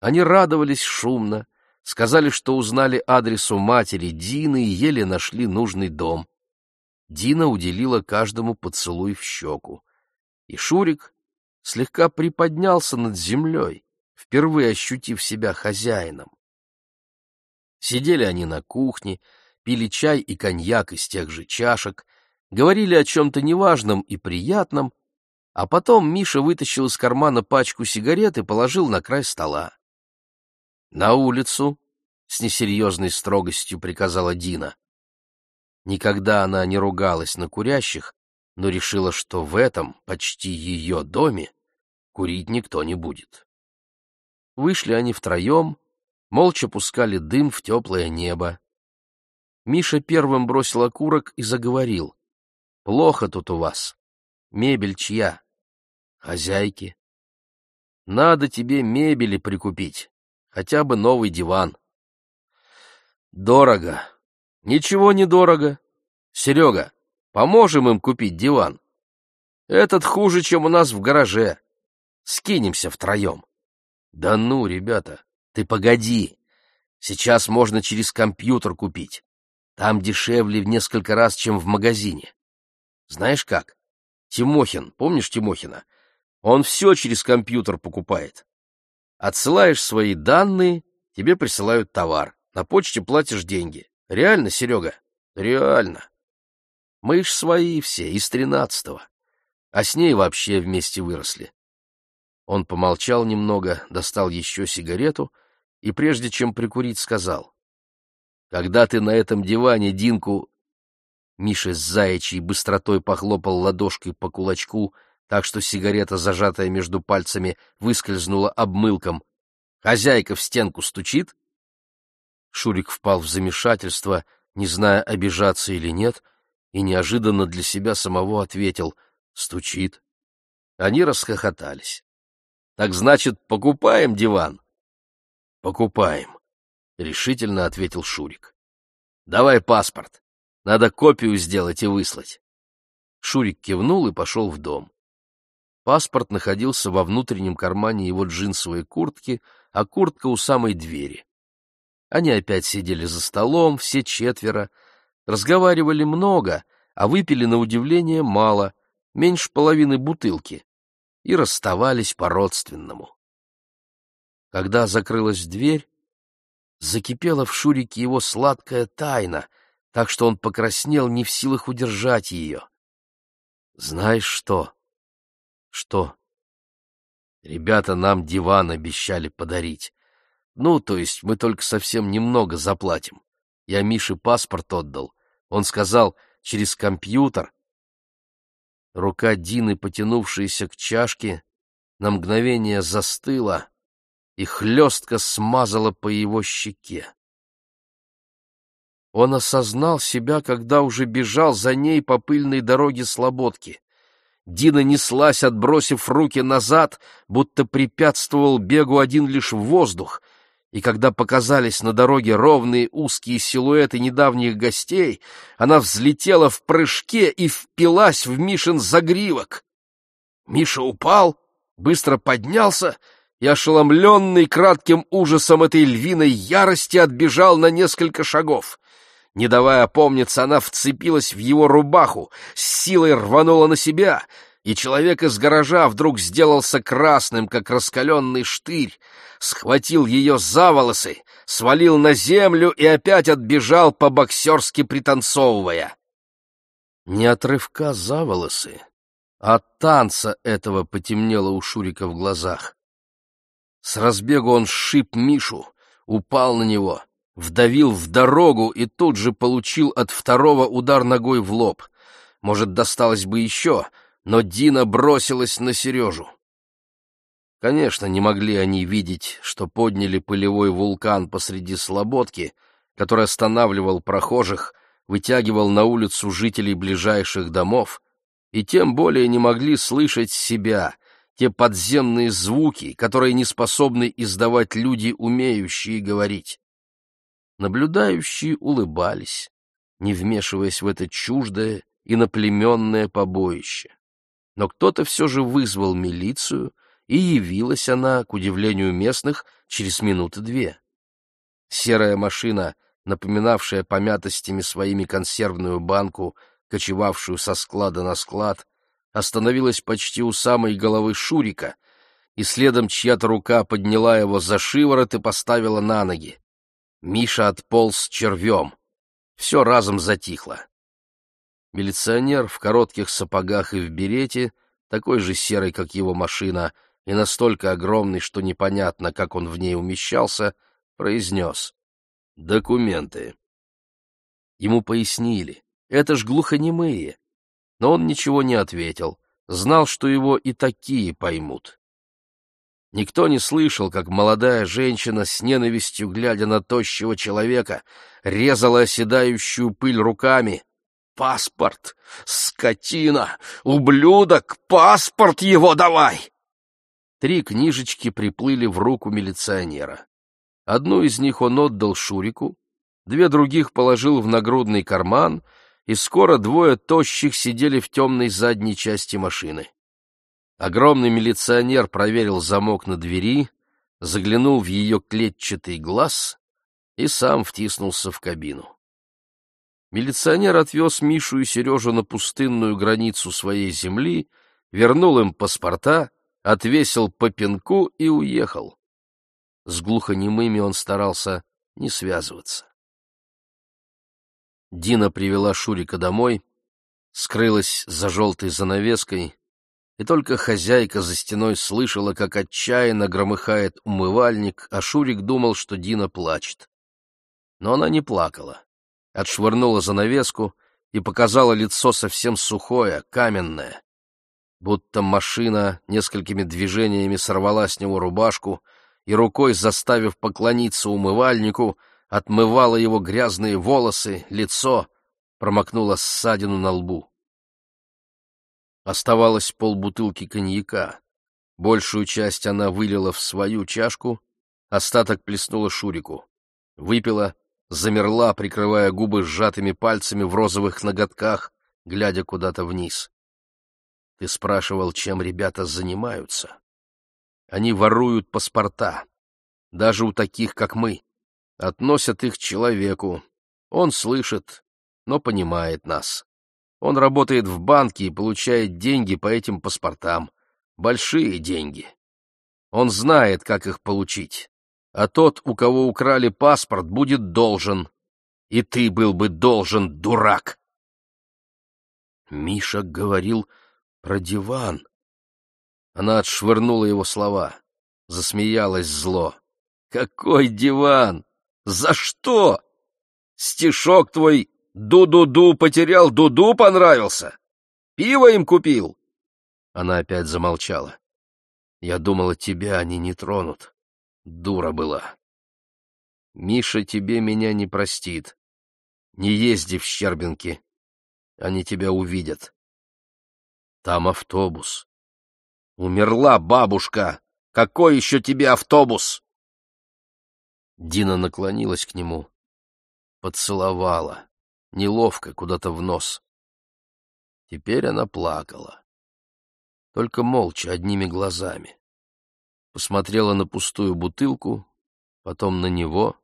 Они радовались шумно, сказали, что узнали адрес у матери Дины и еле нашли нужный дом. Дина уделила каждому поцелуй в щеку. И Шурик слегка приподнялся над землей, впервые ощутив себя хозяином. Сидели они на кухне, пили чай и коньяк из тех же чашек, говорили о чем-то неважном и приятном, а потом Миша вытащил из кармана пачку сигарет и положил на край стола. «На улицу!» — с несерьезной строгостью приказала Дина. Никогда она не ругалась на курящих, но решила, что в этом, почти ее доме, курить никто не будет. Вышли они втроем, молча пускали дым в теплое небо. Миша первым бросил окурок и заговорил. «Плохо тут у вас. Мебель чья? Хозяйки. Надо тебе мебели прикупить, хотя бы новый диван. Дорого. Ничего не дорого. Серега, поможем им купить диван. Этот хуже, чем у нас в гараже. Скинемся втроем. Да ну, ребята, ты погоди. Сейчас можно через компьютер купить. Там дешевле в несколько раз, чем в магазине. Знаешь как? Тимохин, помнишь Тимохина? Он все через компьютер покупает. Отсылаешь свои данные, тебе присылают товар. На почте платишь деньги. Реально, Серега? Реально. Мы ж свои все, из тринадцатого. А с ней вообще вместе выросли. Он помолчал немного, достал еще сигарету и, прежде чем прикурить, сказал. «Когда ты на этом диване Динку...» Миша с заячьей быстротой похлопал ладошкой по кулачку, так что сигарета, зажатая между пальцами, выскользнула обмылком. «Хозяйка в стенку стучит?» Шурик впал в замешательство, не зная, обижаться или нет, и неожиданно для себя самого ответил «Стучит». Они расхохотались. «Так значит, покупаем диван?» «Покупаем», — решительно ответил Шурик. «Давай паспорт. Надо копию сделать и выслать». Шурик кивнул и пошел в дом. Паспорт находился во внутреннем кармане его джинсовой куртки, а куртка у самой двери. Они опять сидели за столом, все четверо, разговаривали много, а выпили на удивление мало, меньше половины бутылки, и расставались по-родственному. Когда закрылась дверь, закипела в Шурике его сладкая тайна, так что он покраснел, не в силах удержать ее. «Знаешь что?» Что? Ребята нам диван обещали подарить. Ну, то есть мы только совсем немного заплатим. Я Мише паспорт отдал. Он сказал, через компьютер. Рука Дины, потянувшаяся к чашке, на мгновение застыла и хлестко смазала по его щеке. Он осознал себя, когда уже бежал за ней по пыльной дороге Слободки. Дина неслась, отбросив руки назад, будто препятствовал бегу один лишь воздух, и когда показались на дороге ровные узкие силуэты недавних гостей, она взлетела в прыжке и впилась в Мишин загривок. Миша упал, быстро поднялся и, ошеломленный кратким ужасом этой львиной ярости, отбежал на несколько шагов. Не давая опомниться, она вцепилась в его рубаху, с силой рванула на себя, и человек из гаража вдруг сделался красным, как раскаленный штырь, схватил ее за волосы, свалил на землю и опять отбежал по-боксерски пританцовывая. Не отрывка за волосы, а танца этого потемнело у Шурика в глазах. С разбегу он сшиб Мишу, упал на него — вдавил в дорогу и тут же получил от второго удар ногой в лоб. Может, досталось бы еще, но Дина бросилась на Сережу. Конечно, не могли они видеть, что подняли пылевой вулкан посреди слободки, который останавливал прохожих, вытягивал на улицу жителей ближайших домов, и тем более не могли слышать себя, те подземные звуки, которые не способны издавать люди, умеющие говорить. Наблюдающие улыбались, не вмешиваясь в это чуждое и наплеменное побоище. Но кто-то все же вызвал милицию, и явилась она, к удивлению местных, через минуты две. Серая машина, напоминавшая помятостями своими консервную банку, кочевавшую со склада на склад, остановилась почти у самой головы Шурика, и следом чья-то рука подняла его за шиворот и поставила на ноги. Миша отполз червем. Все разом затихло. Милиционер в коротких сапогах и в берете, такой же серый, как его машина, и настолько огромный, что непонятно, как он в ней умещался, произнес «Документы». Ему пояснили, это ж глухонемые, но он ничего не ответил, знал, что его и такие поймут. Никто не слышал, как молодая женщина с ненавистью, глядя на тощего человека, резала оседающую пыль руками. «Паспорт! Скотина! Ублюдок! Паспорт его давай!» Три книжечки приплыли в руку милиционера. Одну из них он отдал Шурику, две других положил в нагрудный карман, и скоро двое тощих сидели в темной задней части машины. Огромный милиционер проверил замок на двери, заглянул в ее клетчатый глаз и сам втиснулся в кабину. Милиционер отвез Мишу и Сережу на пустынную границу своей земли, вернул им паспорта, отвесил по пинку и уехал. С глухонемыми он старался не связываться. Дина привела Шурика домой, скрылась за желтой занавеской, и только хозяйка за стеной слышала, как отчаянно громыхает умывальник, а Шурик думал, что Дина плачет. Но она не плакала, отшвырнула занавеску и показала лицо совсем сухое, каменное. Будто машина несколькими движениями сорвала с него рубашку и рукой, заставив поклониться умывальнику, отмывала его грязные волосы, лицо, промокнула ссадину на лбу. Оставалось полбутылки коньяка. Большую часть она вылила в свою чашку, остаток плеснула Шурику. Выпила, замерла, прикрывая губы сжатыми пальцами в розовых ноготках, глядя куда-то вниз. Ты спрашивал, чем ребята занимаются. Они воруют паспорта, даже у таких, как мы. Относят их человеку. Он слышит, но понимает нас. Он работает в банке и получает деньги по этим паспортам. Большие деньги. Он знает, как их получить. А тот, у кого украли паспорт, будет должен. И ты был бы должен, дурак. Миша говорил про диван. Она отшвырнула его слова. Засмеялась зло. Какой диван? За что? Стишок твой Ду-ду-ду потерял, Дуду понравился. Пиво им купил. Она опять замолчала. Я думала, тебя они не тронут. Дура была. Миша тебе меня не простит. Не езди в Щербинки. Они тебя увидят. Там автобус. Умерла бабушка. Какой еще тебе автобус? Дина наклонилась к нему, поцеловала неловко, куда-то в нос. Теперь она плакала. Только молча, одними глазами. Посмотрела на пустую бутылку, потом на него.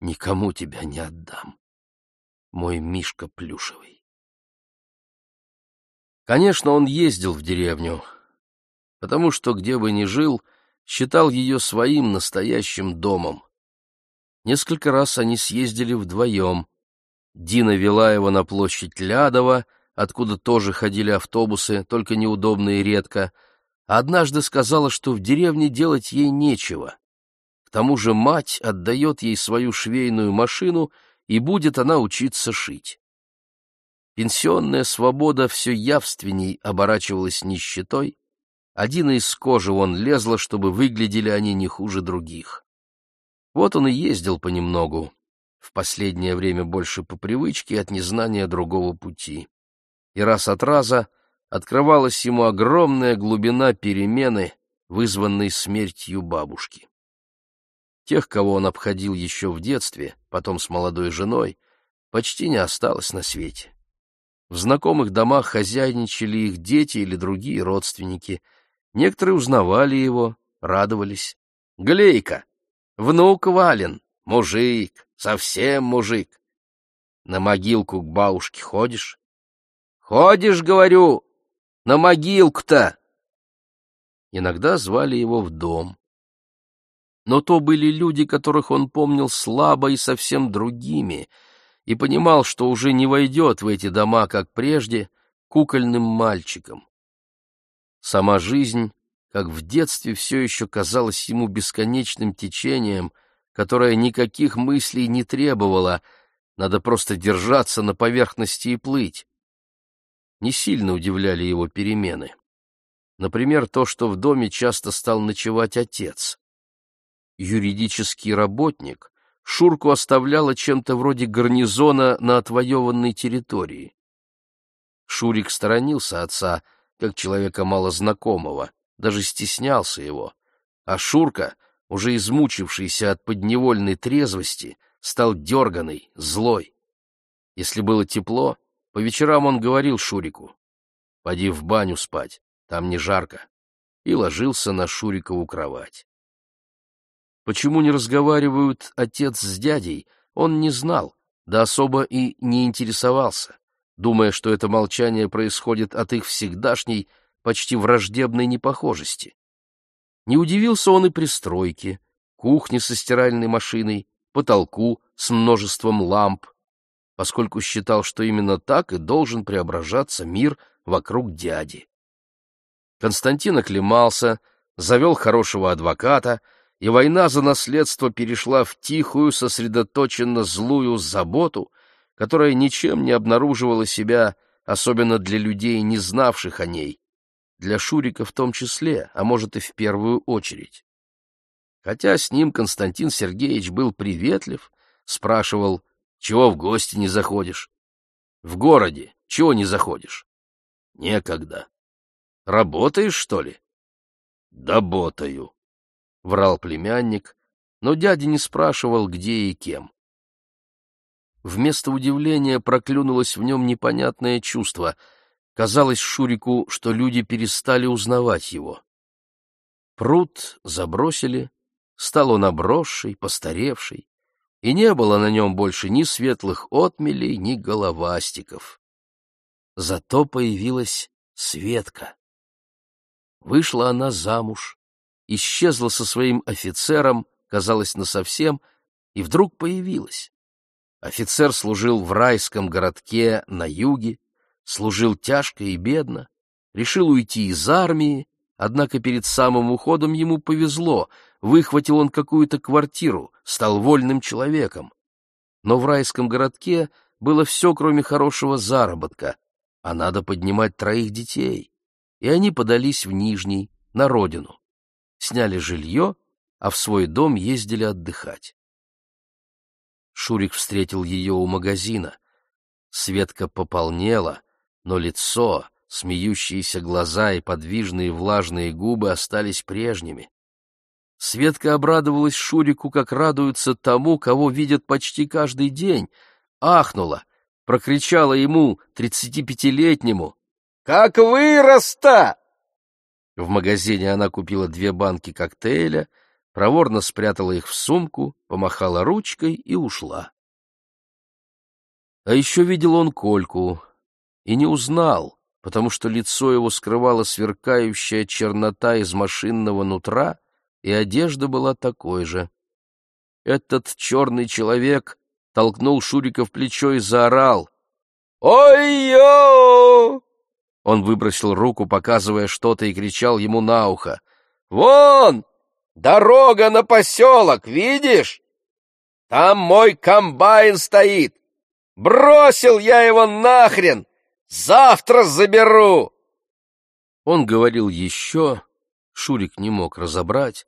Никому тебя не отдам, мой Мишка плюшевый. Конечно, он ездил в деревню, потому что, где бы ни жил, считал ее своим настоящим домом. Несколько раз они съездили вдвоем, Дина вела его на площадь Лядова, откуда тоже ходили автобусы, только неудобно и редко, однажды сказала, что в деревне делать ей нечего. К тому же мать отдает ей свою швейную машину, и будет она учиться шить. Пенсионная свобода все явственней оборачивалась нищетой, один из кожи он лезла, чтобы выглядели они не хуже других. Вот он и ездил понемногу, в последнее время больше по привычке от незнания другого пути. И раз от раза открывалась ему огромная глубина перемены, вызванной смертью бабушки. Тех, кого он обходил еще в детстве, потом с молодой женой, почти не осталось на свете. В знакомых домах хозяйничали их дети или другие родственники. Некоторые узнавали его, радовались. «Глейка! Внук Вален! Мужик! Совсем мужик. На могилку к бабушке ходишь? Ходишь, говорю, на могилку-то. Иногда звали его в дом. Но то были люди, которых он помнил слабо и совсем другими, и понимал, что уже не войдет в эти дома, как прежде, кукольным мальчиком. Сама жизнь, как в детстве, все еще казалась ему бесконечным течением — которая никаких мыслей не требовала, надо просто держаться на поверхности и плыть. Не сильно удивляли его перемены. Например, то, что в доме часто стал ночевать отец. Юридический работник Шурку оставляла чем-то вроде гарнизона на отвоеванной территории. Шурик сторонился отца, как человека малознакомого, даже стеснялся его, а Шурка, уже измучившийся от подневольной трезвости, стал дерганый, злой. Если было тепло, по вечерам он говорил Шурику, «Поди в баню спать, там не жарко», и ложился на Шурикову кровать. Почему не разговаривают отец с дядей, он не знал, да особо и не интересовался, думая, что это молчание происходит от их всегдашней, почти враждебной непохожести. Не удивился он и пристройке, кухне со стиральной машиной, потолку с множеством ламп, поскольку считал, что именно так и должен преображаться мир вокруг дяди. Константин оклемался, завел хорошего адвоката — и война за наследство перешла в тихую, сосредоточенно злую заботу, которая ничем не обнаруживала себя, особенно для людей, не знавших о ней, для Шурика в том числе, а может и в первую очередь. Хотя с ним Константин Сергеевич был приветлив, спрашивал, чего в гости не заходишь? В городе чего не заходишь? Некогда. Работаешь, что ли? Доботаю. — врал племянник, но дядя не спрашивал, где и кем. Вместо удивления проклюнулось в нем непонятное чувство. Казалось Шурику, что люди перестали узнавать его. Пруд забросили, стал он обросший, постаревший, и не было на нем больше ни светлых отмелей, ни головастиков. Зато появилась Светка. Вышла она замуж, исчезла со своим офицером, казалось, насовсем, и вдруг появилась. Офицер служил в райском городке на юге, служил тяжко и бедно, решил уйти из армии, однако перед самым уходом ему повезло, выхватил он какую-то квартиру, стал вольным человеком. Но в райском городке было все, кроме хорошего заработка, а надо поднимать троих детей, и они подались в Нижний, на родину сняли жилье, а в свой дом ездили отдыхать. Шурик встретил ее у магазина. Светка пополнела, но лицо, смеющиеся глаза и подвижные влажные губы остались прежними. Светка обрадовалась Шурику, как радуются тому, кого видят почти каждый день, ахнула, прокричала ему, тридцатипятилетнему, «Как вырос-то!» В магазине она купила две банки коктейля, проворно спрятала их в сумку, помахала ручкой и ушла. А еще видел он Кольку и не узнал, потому что лицо его скрывала сверкающая чернота из машинного нутра, и одежда была такой же. Этот черный человек толкнул Шурика в плечо и заорал. «Ой-ё!» Он выбросил руку, показывая что-то, и кричал ему на ухо. «Вон! Дорога на поселок, видишь? Там мой комбайн стоит! Бросил я его нахрен! Завтра заберу!» Он говорил еще, Шурик не мог разобрать,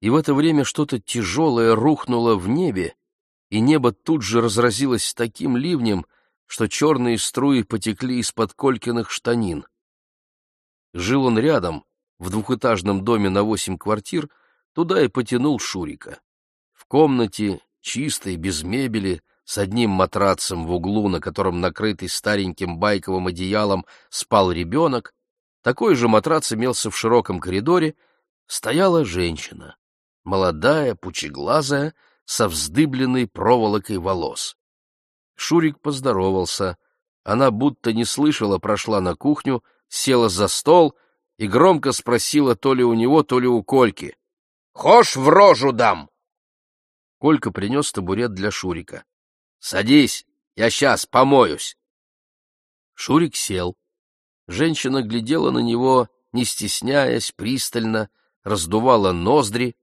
и в это время что-то тяжелое рухнуло в небе, и небо тут же разразилось таким ливнем, что черные струи потекли из-под Колькиных штанин. Жил он рядом, в двухэтажном доме на восемь квартир, туда и потянул Шурика. В комнате, чистой, без мебели, с одним матрацем в углу, на котором накрытый стареньким байковым одеялом спал ребенок, такой же матрац имелся в широком коридоре, стояла женщина, молодая, пучеглазая, со вздыбленной проволокой волос. Шурик поздоровался. Она будто не слышала, прошла на кухню, села за стол и громко спросила то ли у него, то ли у Кольки. — Хошь в рожу дам! Колька принес табурет для Шурика. — Садись, я сейчас помоюсь. Шурик сел. Женщина глядела на него, не стесняясь, пристально, раздувала ноздри,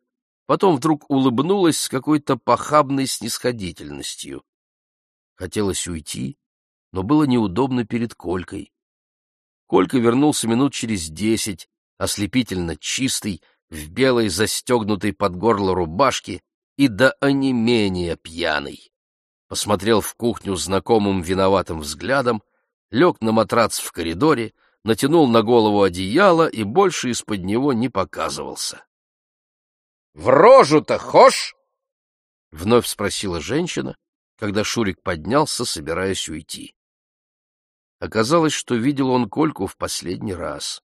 потом вдруг улыбнулась с какой-то похабной снисходительностью. Хотелось уйти, но было неудобно перед Колькой. Колька вернулся минут через десять, ослепительно чистый, в белой застегнутой под горло рубашке и до онемения пьяный. Посмотрел в кухню знакомым виноватым взглядом, лег на матрац в коридоре, натянул на голову одеяло и больше из-под него не показывался. — В рожу-то хошь? — вновь спросила женщина, когда Шурик поднялся, собираясь уйти. Оказалось, что видел он Кольку в последний раз.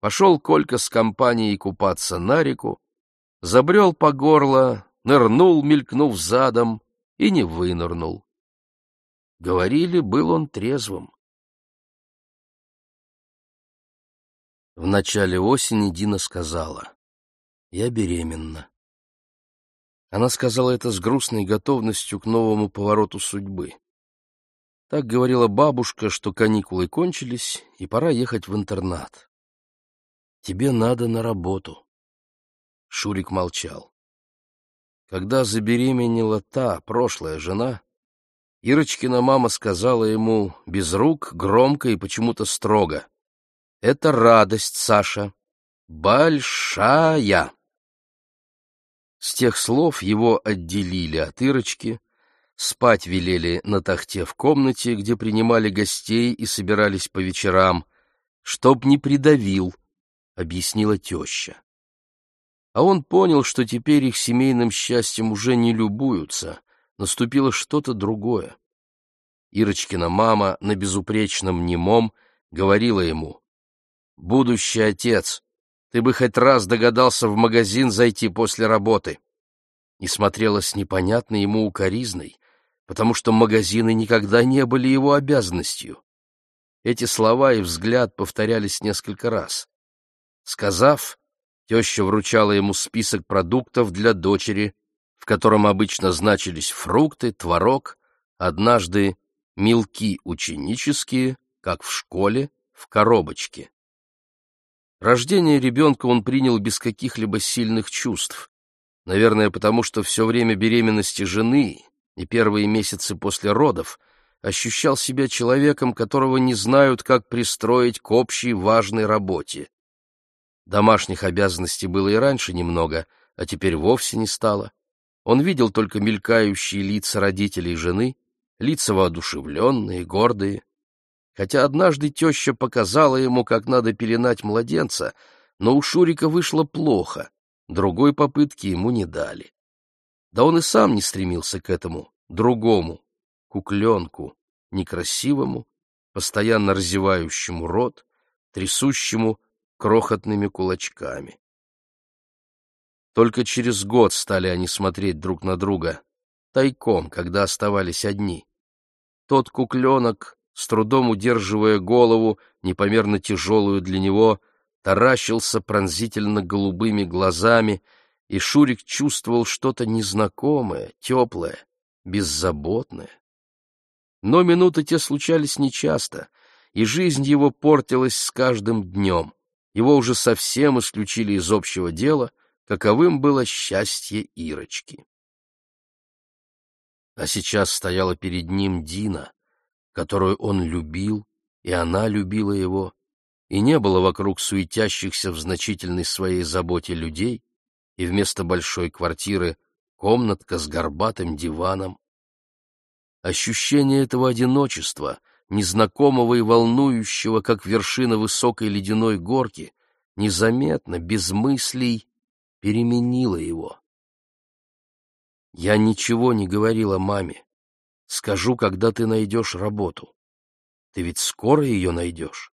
Пошел Колька с компанией купаться на реку, забрел по горло, нырнул, мелькнув задом, и не вынырнул. Говорили, был он трезвым. В начале осени Дина сказала, «Я беременна». Она сказала это с грустной готовностью к новому повороту судьбы. Так говорила бабушка, что каникулы кончились, и пора ехать в интернат. «Тебе надо на работу». Шурик молчал. Когда забеременела та, прошлая жена, Ирочкина мама сказала ему без рук, громко и почему-то строго. «Это радость, Саша. Большая!» С тех слов его отделили от Ирочки, спать велели на тахте в комнате, где принимали гостей и собирались по вечерам, чтоб не придавил, — объяснила теща. А он понял, что теперь их семейным счастьем уже не любуются, наступило что-то другое. Ирочкина мама на безупречном немом говорила ему, «Будущий отец, ты бы хоть раз догадался в магазин зайти после работы. И смотрела с непонятной ему укоризной, потому что магазины никогда не были его обязанностью. Эти слова и взгляд повторялись несколько раз. Сказав, теща вручала ему список продуктов для дочери, в котором обычно значились фрукты, творог, однажды мелки ученические, как в школе, в коробочке. Рождение ребенка он принял без каких-либо сильных чувств. Наверное, потому что все время беременности жены и первые месяцы после родов ощущал себя человеком, которого не знают, как пристроить к общей важной работе. Домашних обязанностей было и раньше немного, а теперь вовсе не стало. Он видел только мелькающие лица родителей жены, лица воодушевленные, гордые, хотя однажды теща показала ему, как надо пеленать младенца, но у Шурика вышло плохо, другой попытки ему не дали. Да он и сам не стремился к этому, другому, кукленку, некрасивому, постоянно разевающему рот, трясущему крохотными кулачками. Только через год стали они смотреть друг на друга, тайком, когда оставались одни. Тот кукленок с трудом удерживая голову, непомерно тяжелую для него, таращился пронзительно голубыми глазами, и Шурик чувствовал что-то незнакомое, теплое, беззаботное. Но минуты те случались нечасто, и жизнь его портилась с каждым днем. Его уже совсем исключили из общего дела, каковым было счастье Ирочки. А сейчас стояла перед ним Дина, которую он любил, и она любила его, и не было вокруг суетящихся в значительной своей заботе людей, и вместо большой квартиры комнатка с горбатым диваном. Ощущение этого одиночества, незнакомого и волнующего, как вершина высокой ледяной горки, незаметно, без мыслей, переменило его. Я ничего не говорила маме. Скажу, когда ты найдешь работу. Ты ведь скоро ее найдешь?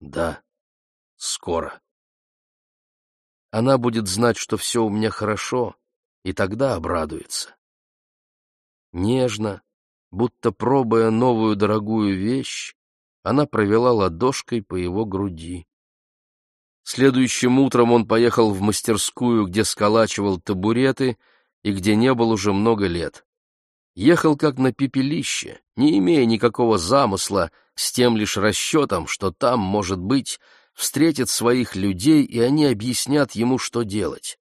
Да, скоро. Она будет знать, что все у меня хорошо, и тогда обрадуется. Нежно, будто пробуя новую дорогую вещь, она провела ладошкой по его груди. Следующим утром он поехал в мастерскую, где сколачивал табуреты и где не был уже много лет ехал как на пепелище, не имея никакого замысла, с тем лишь расчетом, что там, может быть, встретит своих людей, и они объяснят ему, что делать.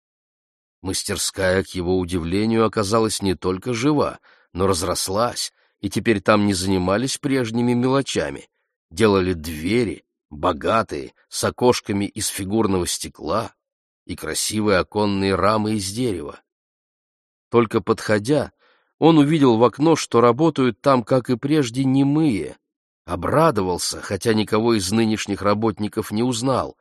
Мастерская, к его удивлению, оказалась не только жива, но разрослась, и теперь там не занимались прежними мелочами, делали двери, богатые, с окошками из фигурного стекла и красивые оконные рамы из дерева. Только подходя, он увидел в окно, что работают там, как и прежде, немые. Обрадовался, хотя никого из нынешних работников не узнал.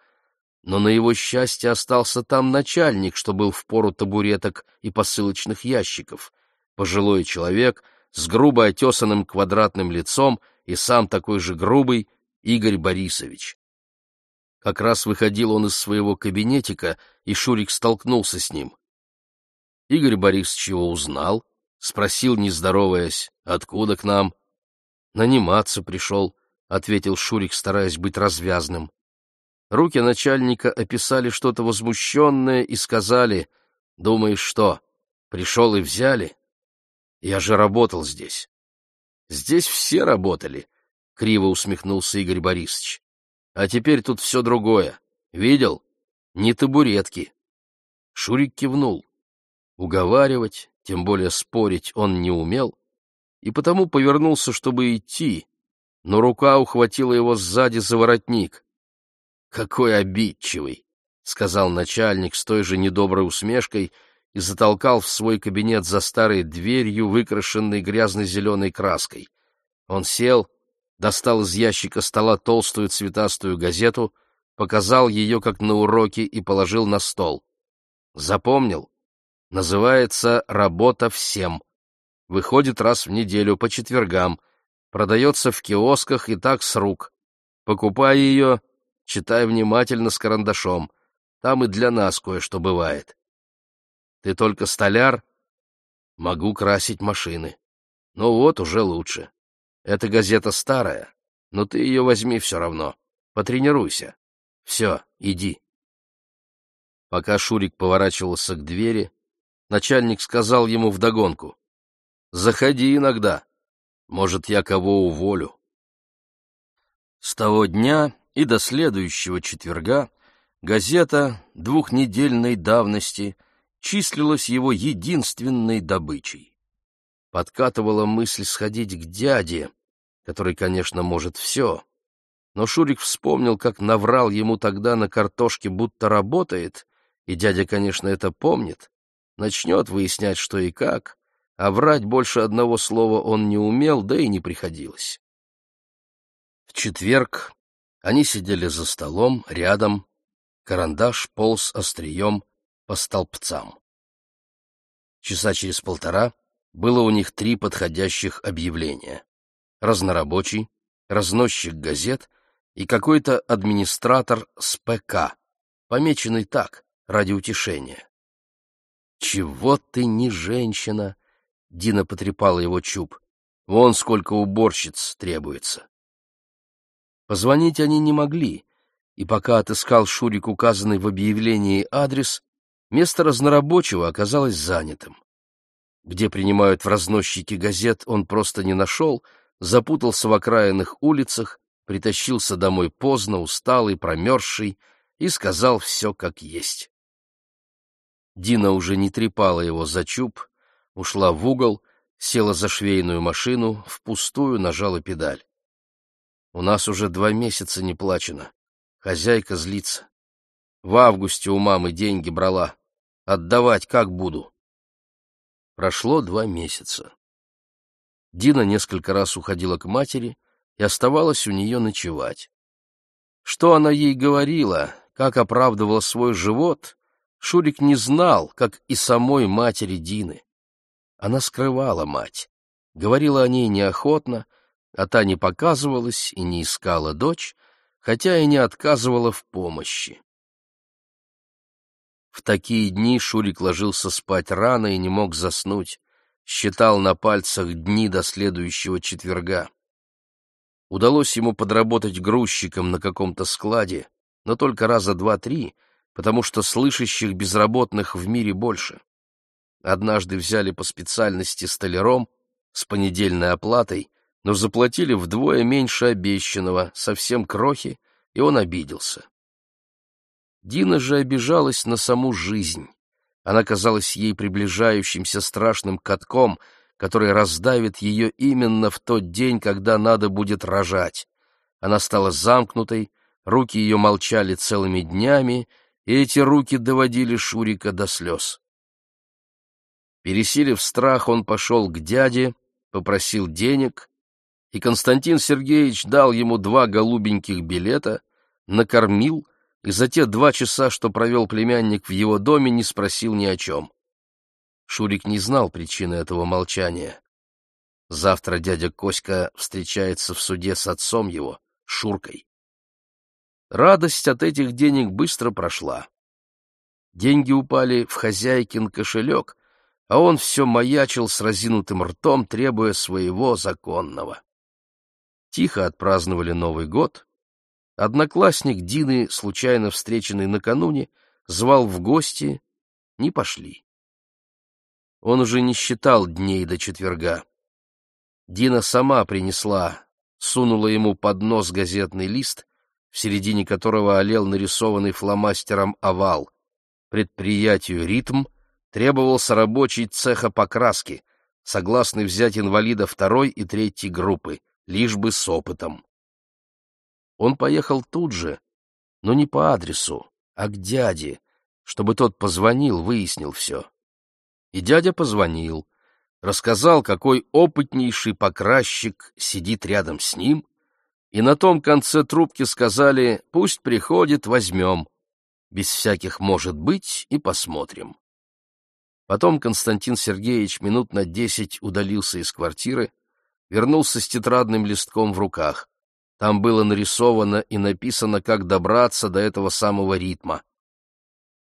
Но на его счастье остался там начальник, что был в пору табуреток и посылочных ящиков. Пожилой человек с грубо отесанным квадратным лицом и сам такой же грубый Игорь Борисович. Как раз выходил он из своего кабинетика, и Шурик столкнулся с ним. Игорь Борисович его узнал, спросил, не здороваясь, откуда к нам. «Наниматься пришел», — ответил Шурик, стараясь быть развязным. Руки начальника описали что-то возмущенное и сказали, «Думаешь, что, пришел и взяли? Я же работал здесь». «Здесь все работали», — криво усмехнулся Игорь Борисович. «А теперь тут все другое. Видел? Не табуретки». Шурик кивнул. Уговаривать, тем более спорить он не умел, и потому повернулся, чтобы идти, но рука ухватила его сзади за воротник. «Какой обидчивый!» — сказал начальник с той же недоброй усмешкой и затолкал в свой кабинет за старой дверью, выкрашенной грязно-зеленой краской. Он сел, достал из ящика стола толстую цветастую газету, показал ее как на уроке и положил на стол. Запомнил? Называется «Работа всем». Выходит раз в неделю по четвергам. Продается в киосках и так с рук. Покупай ее, читай внимательно с карандашом. Там и для нас кое-что бывает. Ты только столяр? Могу красить машины. Ну вот, уже лучше. Эта газета старая, но ты ее возьми все равно. Потренируйся. Все, иди. Пока Шурик поворачивался к двери, начальник сказал ему вдогонку. «Заходи иногда. Может, я кого уволю». С того дня и до следующего четверга газета двухнедельной давности числилась его единственной добычей. Подкатывала мысль сходить к дяде, который, конечно, может все. Но Шурик вспомнил, как наврал ему тогда на картошке, будто работает, и дядя, конечно, это помнит, начнет выяснять, что и как, а врать больше одного слова он не умел, да и не приходилось. В четверг они сидели за столом, рядом, карандаш полз острием по столбцам. Часа через полтора было у них три подходящих объявления. Разнорабочий, разносчик газет и какой-то администратор с ПК, помеченный так, ради утешения. «Чего ты не женщина?» — Дина потрепала его чуб. «Вон сколько уборщиц требуется». Позвонить они не могли, и пока отыскал Шурик указанный в объявлении адрес, место разнорабочего оказалось занятым. Где принимают в разносчике газет, он просто не нашел, запутался в окраинных улицах, притащился домой поздно, усталый, промерзший, и сказал все как есть. Дина уже не трепала его за чуб, ушла в угол, села за швейную машину, впустую нажала педаль. У нас уже два месяца не плачено. Хозяйка злится. В августе у мамы деньги брала. Отдавать как буду? Прошло два месяца. Дина несколько раз уходила к матери и оставалась у нее ночевать. Что она ей говорила, как оправдывала свой живот, Шурик не знал, как и самой матери Дины. Она скрывала мать, говорила о ней неохотно, а та не показывалась и не искала дочь, хотя и не отказывала в помощи. В такие дни Шурик ложился спать рано и не мог заснуть, считал на пальцах дни до следующего четверга. Удалось ему подработать грузчиком на каком-то складе, но только раза два-три — потому что слышащих безработных в мире больше. Однажды взяли по специальности столяром с понедельной оплатой, но заплатили вдвое меньше обещанного, совсем крохи, и он обиделся. Дина же обижалась на саму жизнь. Она казалась ей приближающимся страшным катком, который раздавит ее именно в тот день, когда надо будет рожать. Она стала замкнутой, Руки ее молчали целыми днями, и эти руки доводили Шурика до слез. Пересилив страх, он пошел к дяде, попросил денег, и Константин Сергеевич дал ему два голубеньких билета, накормил и за те два часа, что провел племянник в его доме, не спросил ни о чем. Шурик не знал причины этого молчания. Завтра дядя Коська встречается в суде с отцом его, Шуркой. Радость от этих денег быстро прошла. Деньги упали в хозяйкин кошелек, а он все маячил с разинутым ртом, требуя своего законного. Тихо отпраздновали Новый год. Одноклассник Дины, случайно встреченный накануне, звал в гости, не пошли. Он уже не считал дней до четверга. Дина сама принесла, сунула ему под нос газетный лист, в середине которого олел нарисованный фломастером овал. Предприятию «Ритм» требовался рабочий цеха покраски, согласный взять инвалида второй и третьей группы, лишь бы с опытом. Он поехал тут же, но не по адресу, а к дяде, чтобы тот позвонил, выяснил все. И дядя позвонил, рассказал, какой опытнейший покрасчик сидит рядом с ним, и на том конце трубки сказали «пусть приходит, возьмем». Без всяких «может быть» и посмотрим. Потом Константин Сергеевич минут на десять удалился из квартиры, вернулся с тетрадным листком в руках. Там было нарисовано и написано, как добраться до этого самого ритма.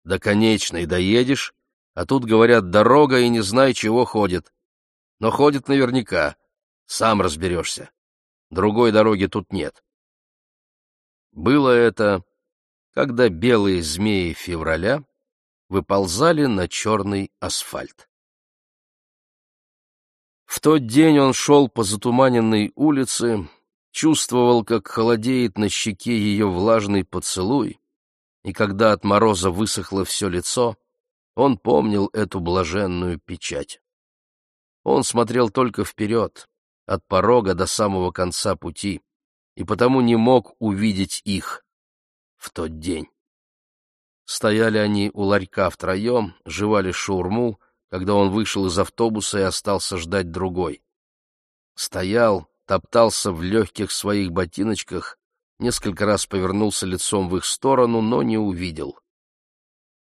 До конечной доедешь, а тут, говорят, дорога и не знай, чего ходит. Но ходит наверняка, сам разберешься. Другой дороги тут нет. Было это, когда белые змеи февраля выползали на черный асфальт. В тот день он шел по затуманенной улице, чувствовал, как холодеет на щеке ее влажный поцелуй, и когда от мороза высохло все лицо, он помнил эту блаженную печать. Он смотрел только вперед, от порога до самого конца пути, и потому не мог увидеть их в тот день. Стояли они у ларька втроем, жевали шаурму, когда он вышел из автобуса и остался ждать другой. Стоял, топтался в легких своих ботиночках, несколько раз повернулся лицом в их сторону, но не увидел.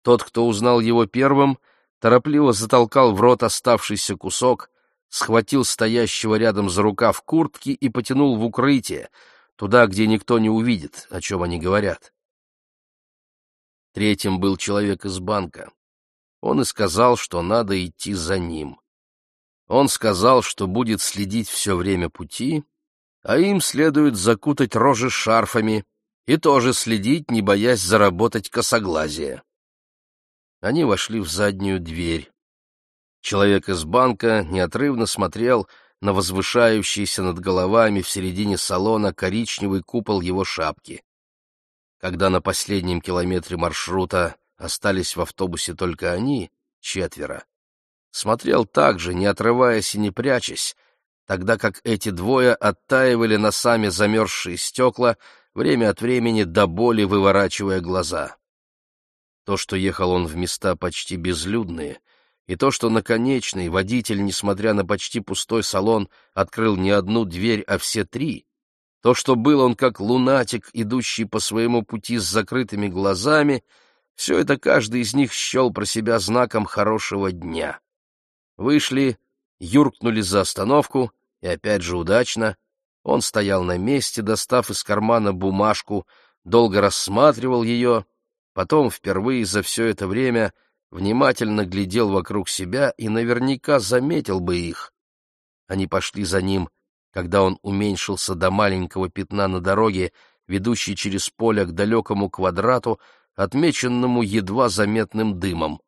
Тот, кто узнал его первым, торопливо затолкал в рот оставшийся кусок, схватил стоящего рядом за рукав куртки и потянул в укрытие, туда, где никто не увидит, о чем они говорят. Третьим был человек из банка. Он и сказал, что надо идти за ним. Он сказал, что будет следить все время пути, а им следует закутать рожи шарфами и тоже следить, не боясь заработать косоглазие. Они вошли в заднюю дверь. Человек из банка неотрывно смотрел на возвышающийся над головами в середине салона коричневый купол его шапки. Когда на последнем километре маршрута остались в автобусе только они, четверо, смотрел так же, не отрываясь и не прячась, тогда как эти двое оттаивали на сами замерзшие стекла, время от времени до боли выворачивая глаза. То, что ехал он в места почти безлюдные, и то, что наконечный водитель, несмотря на почти пустой салон, открыл не одну дверь, а все три, то, что был он как лунатик, идущий по своему пути с закрытыми глазами, все это каждый из них счел про себя знаком хорошего дня. Вышли, юркнули за остановку, и опять же удачно. Он стоял на месте, достав из кармана бумажку, долго рассматривал ее, потом впервые за все это время внимательно глядел вокруг себя и наверняка заметил бы их. Они пошли за ним когда он уменьшился до маленького пятна на дороге, ведущей через поле к далекому квадрату, отмеченному едва заметным дымом.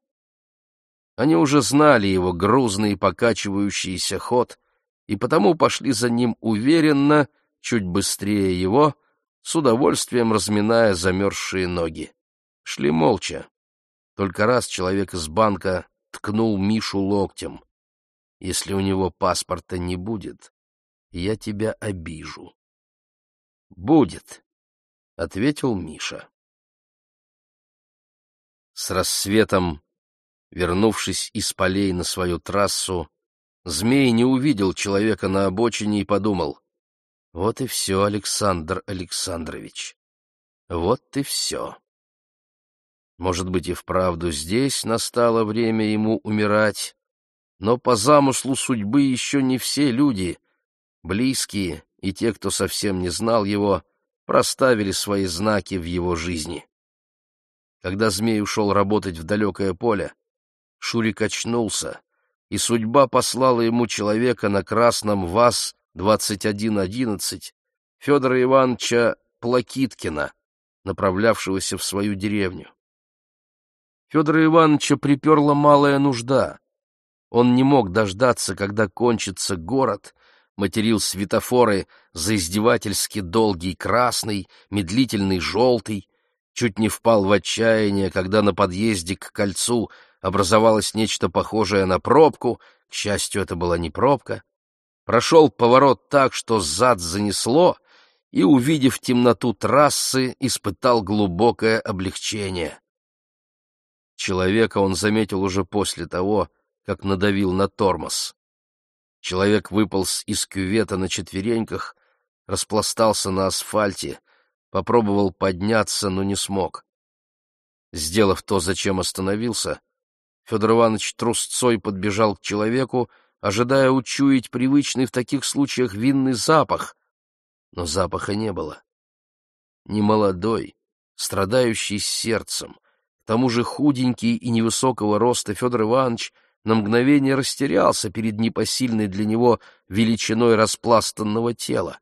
Они уже знали его грузный покачивающийся ход, и потому пошли за ним уверенно, чуть быстрее его, с удовольствием разминая замерзшие ноги. Шли молча. Только раз человек из банка ткнул Мишу локтем. Если у него паспорта не будет, я тебя обижу. Будет. — ответил Миша. С рассветом, вернувшись из полей на свою трассу, Змей не увидел человека на обочине и подумал, «Вот и все, Александр Александрович, вот и все». Может быть, и вправду здесь настало время ему умирать, но по замыслу судьбы еще не все люди, близкие и те, кто совсем не знал его, проставили свои знаки в его жизни. Когда змей ушел работать в далекое поле, Шурик очнулся, и судьба послала ему человека на красном ВАЗ-2111 Федора Ивановича Плакиткина, направлявшегося в свою деревню. Федора Ивановича приперла малая нужда. Он не мог дождаться, когда кончится город, материл светофоры за издевательски долгий красный, медлительный желтый, чуть не впал в отчаяние, когда на подъезде к кольцу образовалось нечто похожее на пробку, к счастью, это была не пробка, прошел поворот так, что зад занесло, и, увидев темноту трассы, испытал глубокое облегчение. Человека он заметил уже после того, как надавил на тормоз. Человек выполз из кювета на четвереньках, распластался на асфальте, попробовал подняться, но не смог. Сделав то, зачем остановился, Федор Иванович трусцой подбежал к человеку, ожидая учуять привычный в таких случаях винный запах, но запаха не было. Немолодой, страдающий сердцем, к тому же худенький и невысокого роста Федор Иванович на мгновение растерялся перед непосильной для него величиной распластанного тела.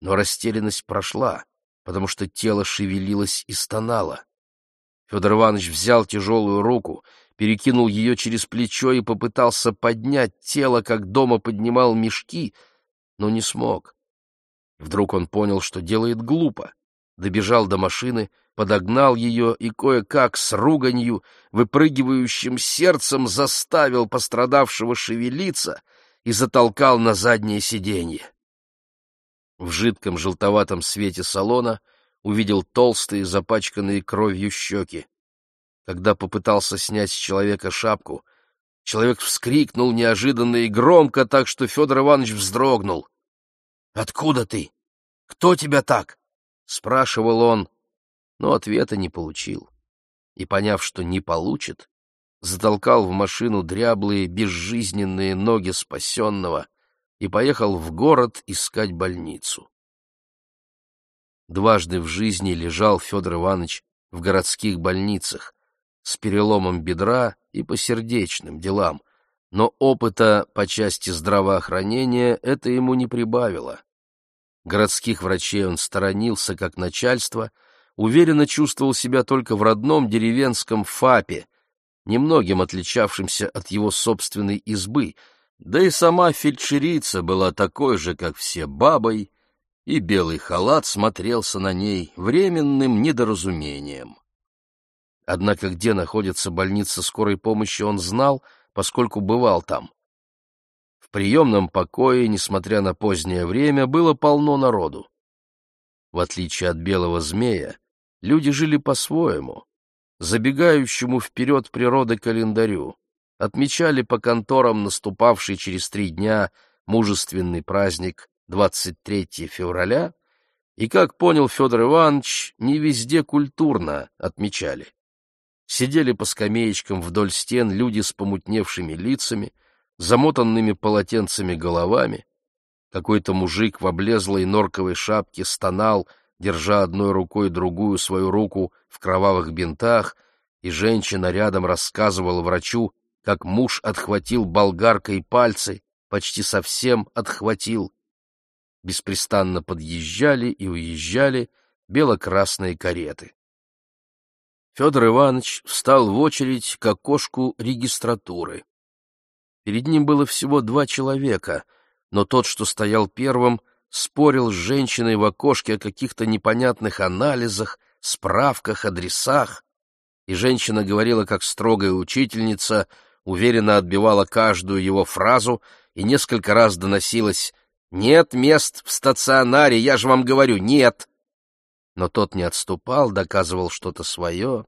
Но растерянность прошла, потому что тело шевелилось и стонало. Федор Иванович взял тяжелую руку, перекинул ее через плечо и попытался поднять тело, как дома поднимал мешки, но не смог. Вдруг он понял, что делает глупо, добежал до машины, подогнал ее и кое-как с руганью, выпрыгивающим сердцем заставил пострадавшего шевелиться и затолкал на заднее сиденье. В жидком желтоватом свете салона увидел толстые, запачканные кровью щеки. Когда попытался снять с человека шапку, человек вскрикнул неожиданно и громко, так что Федор Иванович вздрогнул. — Откуда ты? Кто тебя так? — спрашивал он, но ответа не получил. И, поняв, что не получит, затолкал в машину дряблые, безжизненные ноги спасенного и поехал в город искать больницу. Дважды в жизни лежал Федор Иванович в городских больницах с переломом бедра и по сердечным делам, но опыта по части здравоохранения это ему не прибавило. Городских врачей он сторонился как начальство — уверенно чувствовал себя только в родном деревенском ФАПе, немногим отличавшемся от его собственной избы, да и сама фельдшерица была такой же, как все бабой, и белый халат смотрелся на ней временным недоразумением. Однако где находится больница скорой помощи он знал, поскольку бывал там. В приемном покое, несмотря на позднее время, было полно народу. В отличие от белого змея, Люди жили по-своему, забегающему вперед природы календарю, отмечали по конторам наступавший через три дня мужественный праздник 23 февраля, и, как понял Федор Иванович, не везде культурно отмечали. Сидели по скамеечкам вдоль стен люди с помутневшими лицами, замотанными полотенцами головами. Какой-то мужик в облезлой норковой шапке стонал — держа одной рукой другую свою руку в кровавых бинтах, и женщина рядом рассказывала врачу, как муж отхватил болгаркой пальцы, почти совсем отхватил. Беспрестанно подъезжали и уезжали бело-красные кареты. Федор Иванович встал в очередь к окошку регистратуры. Перед ним было всего два человека, но тот, что стоял первым, спорил с женщиной в окошке о каких-то непонятных анализах, справках, адресах, и женщина говорила как строгая учительница, уверенно отбивала каждую его фразу и несколько раз доносилась «Нет мест в стационаре, я же вам говорю, нет!» Но тот не отступал, доказывал что-то свое.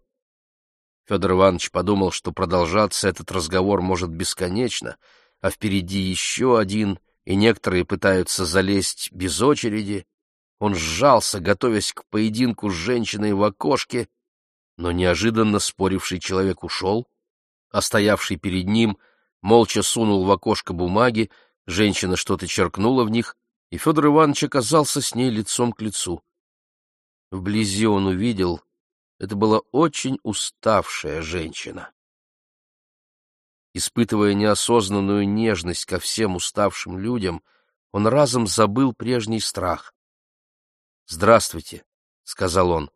Федор Иванович подумал, что продолжаться этот разговор может бесконечно, а впереди еще один, и некоторые пытаются залезть без очереди. Он сжался, готовясь к поединку с женщиной в окошке, но неожиданно споривший человек ушел, а стоявший перед ним молча сунул в окошко бумаги, женщина что-то черкнула в них, и Федор Иванович оказался с ней лицом к лицу. Вблизи он увидел, это была очень уставшая женщина. Испытывая неосознанную нежность ко всем уставшим людям, он разом забыл прежний страх. «Здравствуйте», — сказал он.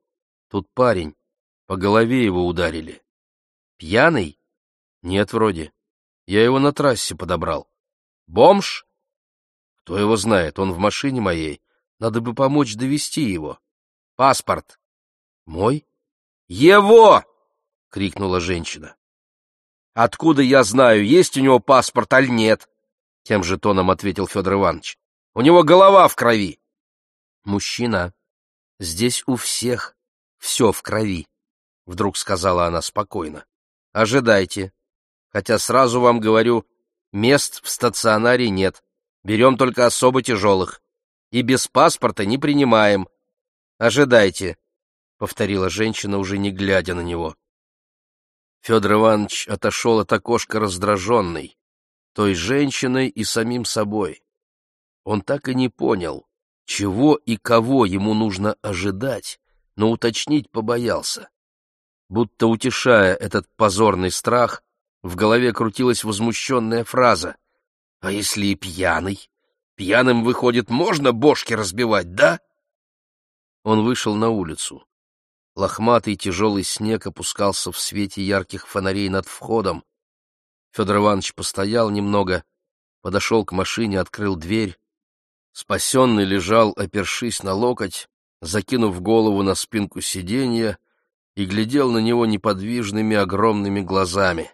«Тут парень. По голове его ударили. Пьяный? Нет, вроде. Я его на трассе подобрал. Бомж? Кто его знает, он в машине моей. Надо бы помочь довести его. Паспорт. Мой? Его! крикнула женщина. Откуда я знаю, есть у него паспорт аль нет? Тем же тоном ответил Федор Иванович. У него голова в крови. Мужчина, здесь у всех все в крови, вдруг сказала она спокойно. Ожидайте. Хотя сразу вам говорю, мест в стационаре нет. Берем только особо тяжелых. И без паспорта не принимаем. Ожидайте, — повторила женщина, уже не глядя на него. Федор Иванович отошел от окошка раздраженный, той женщиной и самим собой. Он так и не понял, чего и кого ему нужно ожидать, но уточнить побоялся. Будто утешая этот позорный страх, в голове крутилась возмущенная фраза. «А если и пьяный? Пьяным, выходит, можно бошки разбивать, да?» Он вышел на улицу. Лохматый тяжелый снег опускался в свете ярких фонарей над входом. Федор Иванович постоял немного, подошел к машине, открыл дверь. Спасенный лежал, опершись на локоть, закинув голову на спинку сиденья, и глядел на него неподвижными огромными глазами.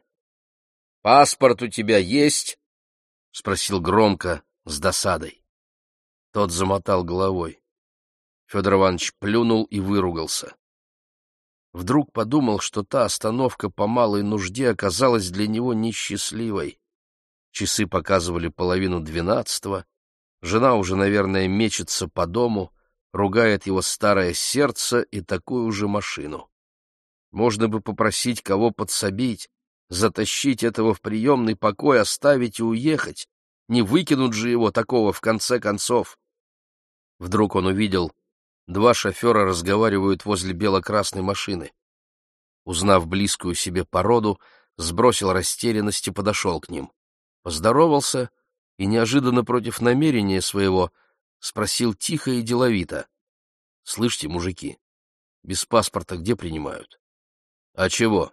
— Паспорт у тебя есть? — спросил громко, с досадой. Тот замотал головой. Федор Иванович плюнул и выругался. Вдруг подумал, что та остановка по малой нужде оказалась для него несчастливой. Часы показывали половину двенадцатого, жена уже, наверное, мечется по дому, ругает его старое сердце и такую же машину. Можно бы попросить кого подсобить, затащить этого в приемный покой, оставить и уехать. Не выкинут же его такого в конце концов. Вдруг он увидел, Два шофера разговаривают возле бело-красной машины. Узнав близкую себе породу, сбросил растерянность и подошел к ним. Поздоровался и неожиданно против намерения своего спросил тихо и деловито. — Слышите, мужики, без паспорта где принимают? — А чего?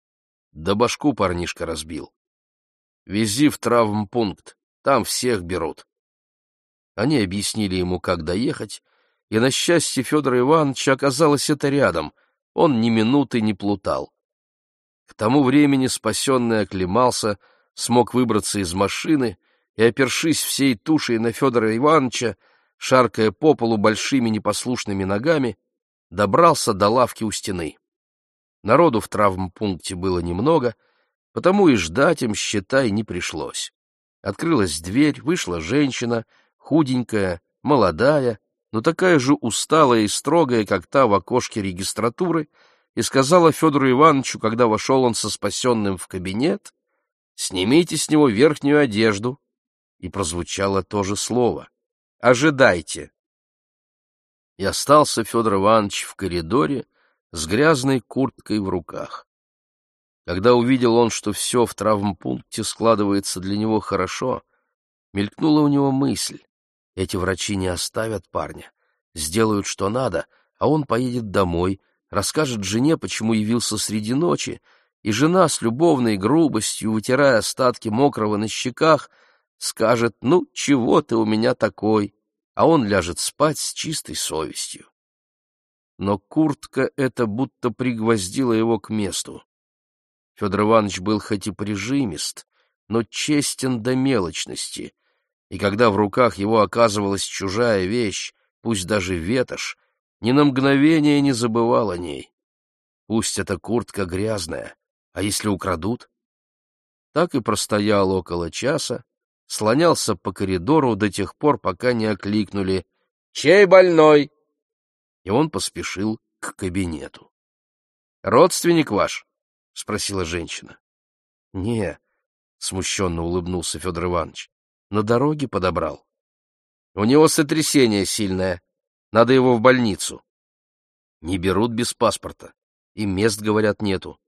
— Да башку парнишка разбил. — Вези в травмпункт, там всех берут. Они объяснили ему, как доехать, и, на счастье Федора Ивановича, оказалось это рядом, он ни минуты не плутал. К тому времени спасенный оклемался, смог выбраться из машины и, опершись всей тушей на Федора Ивановича, шаркая по полу большими непослушными ногами, добрался до лавки у стены. Народу в травмпункте было немного, потому и ждать им, считай, не пришлось. Открылась дверь, вышла женщина, худенькая, молодая, но такая же усталая и строгая, как та в окошке регистратуры, и сказала Федору Ивановичу, когда вошел он со спасенным в кабинет, «Снимите с него верхнюю одежду». И прозвучало то же слово. «Ожидайте». И остался Федор Иванович в коридоре с грязной курткой в руках. Когда увидел он, что все в травмпункте складывается для него хорошо, мелькнула у него мысль. Эти врачи не оставят парня, сделают что надо, а он поедет домой, расскажет жене, почему явился среди ночи, и жена с любовной грубостью, вытирая остатки мокрого на щеках, скажет «Ну, чего ты у меня такой?» а он ляжет спать с чистой совестью. Но куртка эта будто пригвоздила его к месту. Федор Иванович был хоть и прижимист, но честен до мелочности, и когда в руках его оказывалась чужая вещь, пусть даже ветошь, ни на мгновение не забывал о ней. Пусть эта куртка грязная, а если украдут? Так и простоял около часа, слонялся по коридору до тех пор, пока не окликнули «Чей больной?» И он поспешил к кабинету. «Родственник ваш?» — спросила женщина. «Не», — смущенно улыбнулся Федор Иванович, — «на дороге подобрал». «У него сотрясение сильное, надо его в больницу». «Не берут без паспорта, и мест, говорят, нету».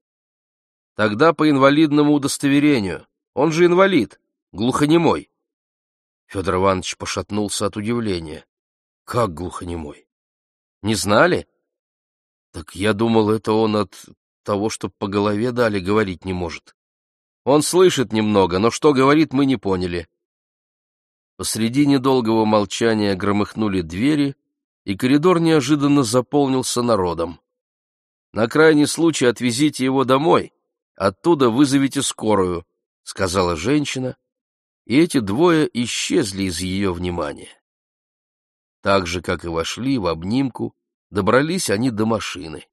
«Тогда по инвалидному удостоверению, он же инвалид, глухонемой». Федор Иванович пошатнулся от удивления. «Как глухонемой? Не знали?» «Так я думал, это он от того, что по голове дали, говорить не может. Он слышит немного, но что говорит, мы не поняли. Посреди недолгого молчания громыхнули двери, и коридор неожиданно заполнился народом. «На крайний случай отвезите его домой, оттуда вызовите скорую», — сказала женщина, и эти двое исчезли из ее внимания. Так же, как и вошли в обнимку, добрались они до машины.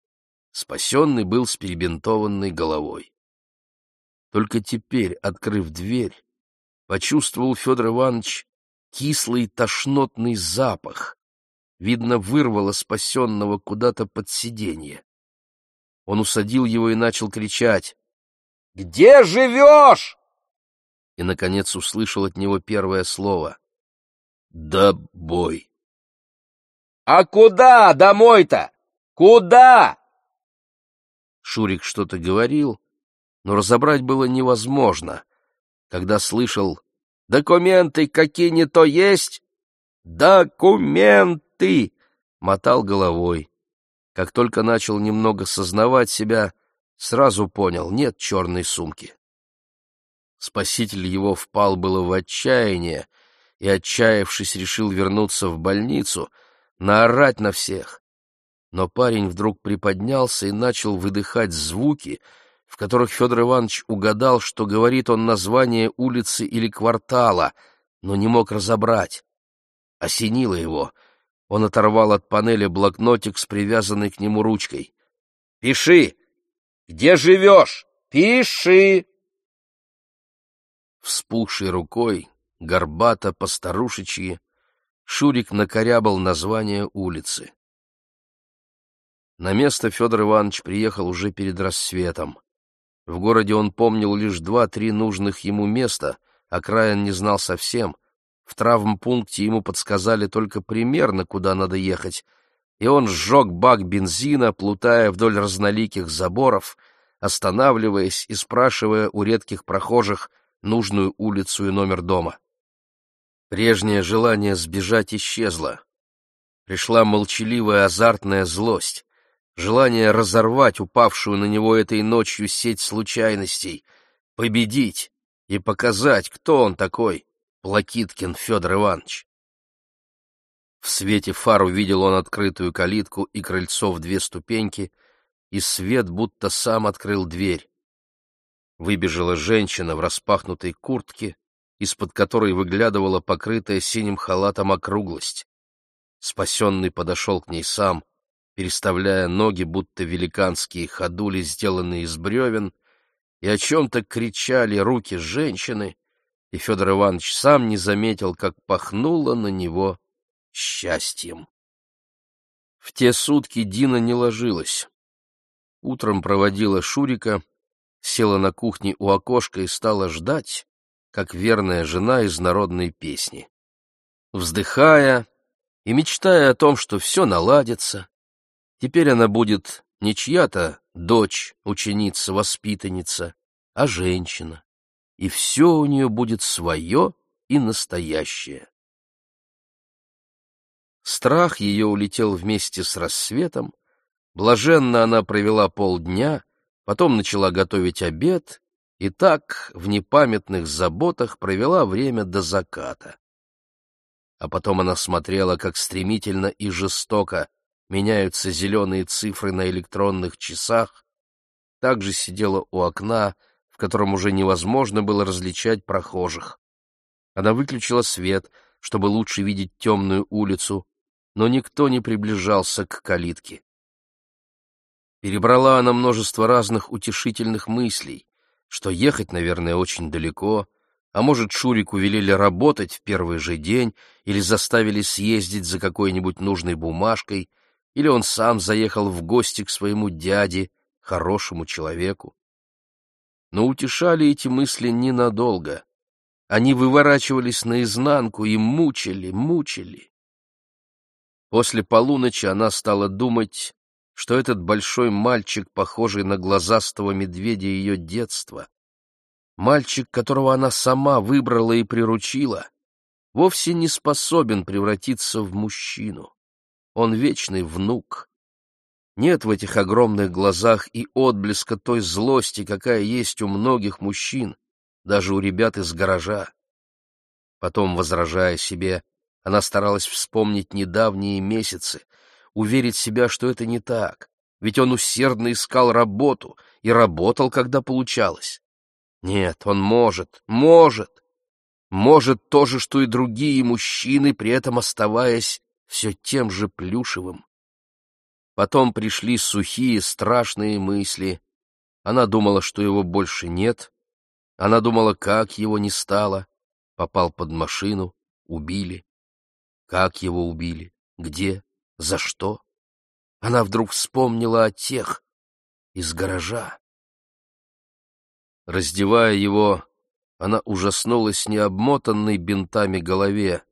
Спасенный был с перебинтованной головой. Только теперь, открыв дверь, почувствовал Федор Иванович кислый тошнотный запах. Видно, вырвало спасенного куда-то под сиденье. Он усадил его и начал кричать. «Где живешь?» И, наконец, услышал от него первое слово. «Да бой». «А куда домой-то? Куда?» Шурик что-то говорил, но разобрать было невозможно. Когда слышал «Документы какие не то есть?» «Документы!» — мотал головой. Как только начал немного сознавать себя, сразу понял — нет черной сумки. Спаситель его впал было в отчаяние и, отчаявшись, решил вернуться в больницу, наорать на всех, но парень вдруг приподнялся и начал выдыхать звуки, в которых Федор Иванович угадал, что говорит он название улицы или квартала, но не мог разобрать. Осенило его. Он оторвал от панели блокнотик с привязанной к нему ручкой. «Пиши! Где живешь? Пиши!» Вспухшей рукой, горбато, постарушечьи, Шурик накорябал название улицы. На место Федор Иванович приехал уже перед рассветом. В городе он помнил лишь два-три нужных ему места, а краен не знал совсем. В травмпункте ему подсказали только примерно, куда надо ехать, и он сжег бак бензина, плутая вдоль разноликих заборов, останавливаясь и спрашивая у редких прохожих нужную улицу и номер дома. Прежнее желание сбежать исчезло. Пришла молчаливая азартная злость желание разорвать упавшую на него этой ночью сеть случайностей, победить и показать, кто он такой, Плакиткин Федор Иванович. В свете фар увидел он открытую калитку и крыльцо в две ступеньки, и свет будто сам открыл дверь. Выбежала женщина в распахнутой куртке, из-под которой выглядывала покрытая синим халатом округлость. Спасенный подошел к ней сам, переставляя ноги, будто великанские ходули, сделанные из бревен, и о чем-то кричали руки женщины, и Федор Иванович сам не заметил, как пахнуло на него счастьем. В те сутки Дина не ложилась. Утром проводила Шурика, села на кухне у окошка и стала ждать, как верная жена из народной песни. Вздыхая и мечтая о том, что все наладится, Теперь она будет не чья-то дочь, ученица, воспитанница, а женщина, и все у нее будет свое и настоящее. Страх ее улетел вместе с рассветом, блаженно она провела полдня, потом начала готовить обед и так в непамятных заботах провела время до заката. А потом она смотрела, как стремительно и жестоко меняются зеленые цифры на электронных часах, также сидела у окна, в котором уже невозможно было различать прохожих. Она выключила свет, чтобы лучше видеть темную улицу, но никто не приближался к калитке. Перебрала она множество разных утешительных мыслей, что ехать, наверное, очень далеко, а может, Шурику велели работать в первый же день или заставили съездить за какой-нибудь нужной бумажкой, или он сам заехал в гости к своему дяде, хорошему человеку. Но утешали эти мысли ненадолго. Они выворачивались наизнанку и мучили, мучили. После полуночи она стала думать, что этот большой мальчик, похожий на глазастого медведя ее детства, мальчик, которого она сама выбрала и приручила, вовсе не способен превратиться в мужчину. Он вечный внук. Нет в этих огромных глазах и отблеска той злости, какая есть у многих мужчин, даже у ребят из гаража. Потом, возражая себе, она старалась вспомнить недавние месяцы, уверить себя, что это не так, ведь он усердно искал работу и работал, когда получалось. Нет, он может, может, может то же, что и другие мужчины, при этом оставаясь все тем же плюшевым. Потом пришли сухие, страшные мысли. Она думала, что его больше нет. Она думала, как его не стало. Попал под машину, убили. Как его убили? Где? За что? Она вдруг вспомнила о тех из гаража. Раздевая его, она ужаснулась не обмотанной бинтами голове,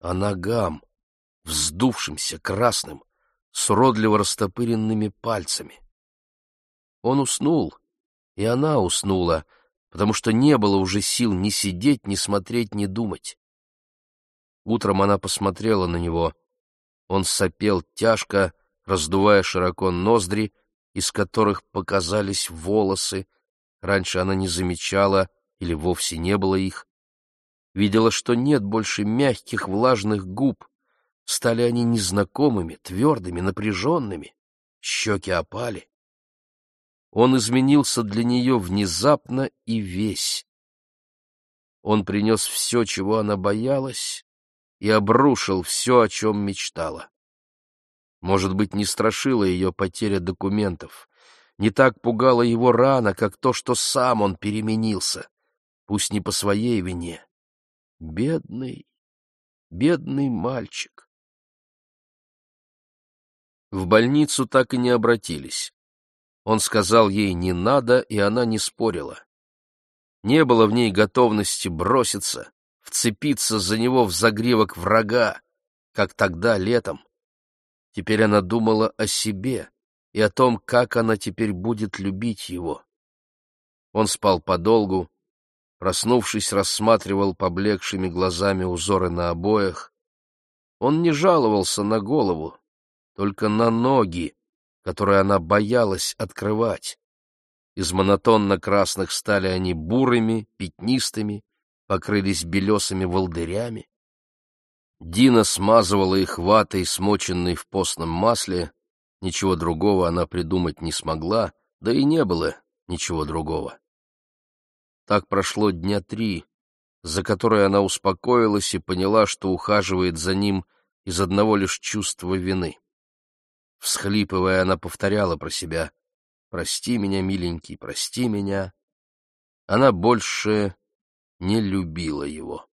а ногам, вздувшимся красным, с уродливо растопыренными пальцами. Он уснул, и она уснула, потому что не было уже сил ни сидеть, ни смотреть, ни думать. Утром она посмотрела на него. Он сопел тяжко, раздувая широко ноздри, из которых показались волосы, Раньше она не замечала или вовсе не было их. Видела, что нет больше мягких влажных губ. Стали они незнакомыми, твердыми, напряженными. Щеки опали. Он изменился для нее внезапно и весь. Он принес все, чего она боялась, и обрушил все, о чем мечтала. Может быть, не страшила ее потеря документов, не так пугала его рана, как то, что сам он переменился, пусть не по своей вине. Бедный, бедный мальчик. В больницу так и не обратились. Он сказал ей «не надо», и она не спорила. Не было в ней готовности броситься, вцепиться за него в загривок врага, как тогда летом. Теперь она думала о себе, и о том, как она теперь будет любить его. Он спал подолгу, проснувшись, рассматривал поблекшими глазами узоры на обоях. Он не жаловался на голову, только на ноги, которые она боялась открывать. Из монотонно-красных стали они бурыми, пятнистыми, покрылись белесыми волдырями. Дина смазывала их ватой, смоченной в постном масле, Ничего другого она придумать не смогла, да и не было ничего другого. Так прошло дня три, за которые она успокоилась и поняла, что ухаживает за ним из одного лишь чувства вины. Всхлипывая, она повторяла про себя «Прости меня, миленький, прости меня». Она больше не любила его.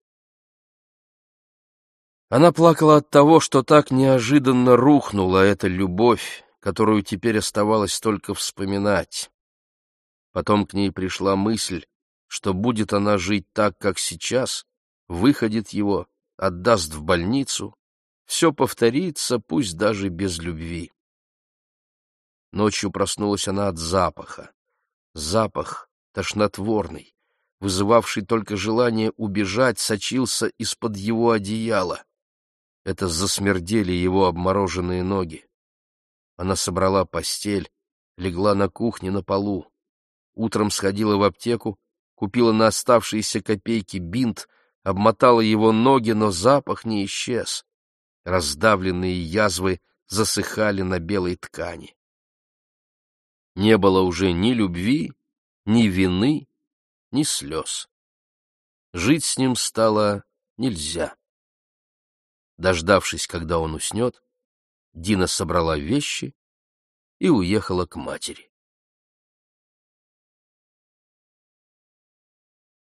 Она плакала от того, что так неожиданно рухнула эта любовь, которую теперь оставалось только вспоминать. Потом к ней пришла мысль, что будет она жить так, как сейчас, выходит его, отдаст в больницу, все повторится, пусть даже без любви. Ночью проснулась она от запаха. Запах тошнотворный, вызывавший только желание убежать, сочился из-под его одеяла. Это засмердели его обмороженные ноги. Она собрала постель, легла на кухне на полу. Утром сходила в аптеку, купила на оставшиеся копейки бинт, обмотала его ноги, но запах не исчез. Раздавленные язвы засыхали на белой ткани. Не было уже ни любви, ни вины, ни слез. Жить с ним стало нельзя. Дождавшись, когда он уснет, Дина собрала вещи и уехала к матери.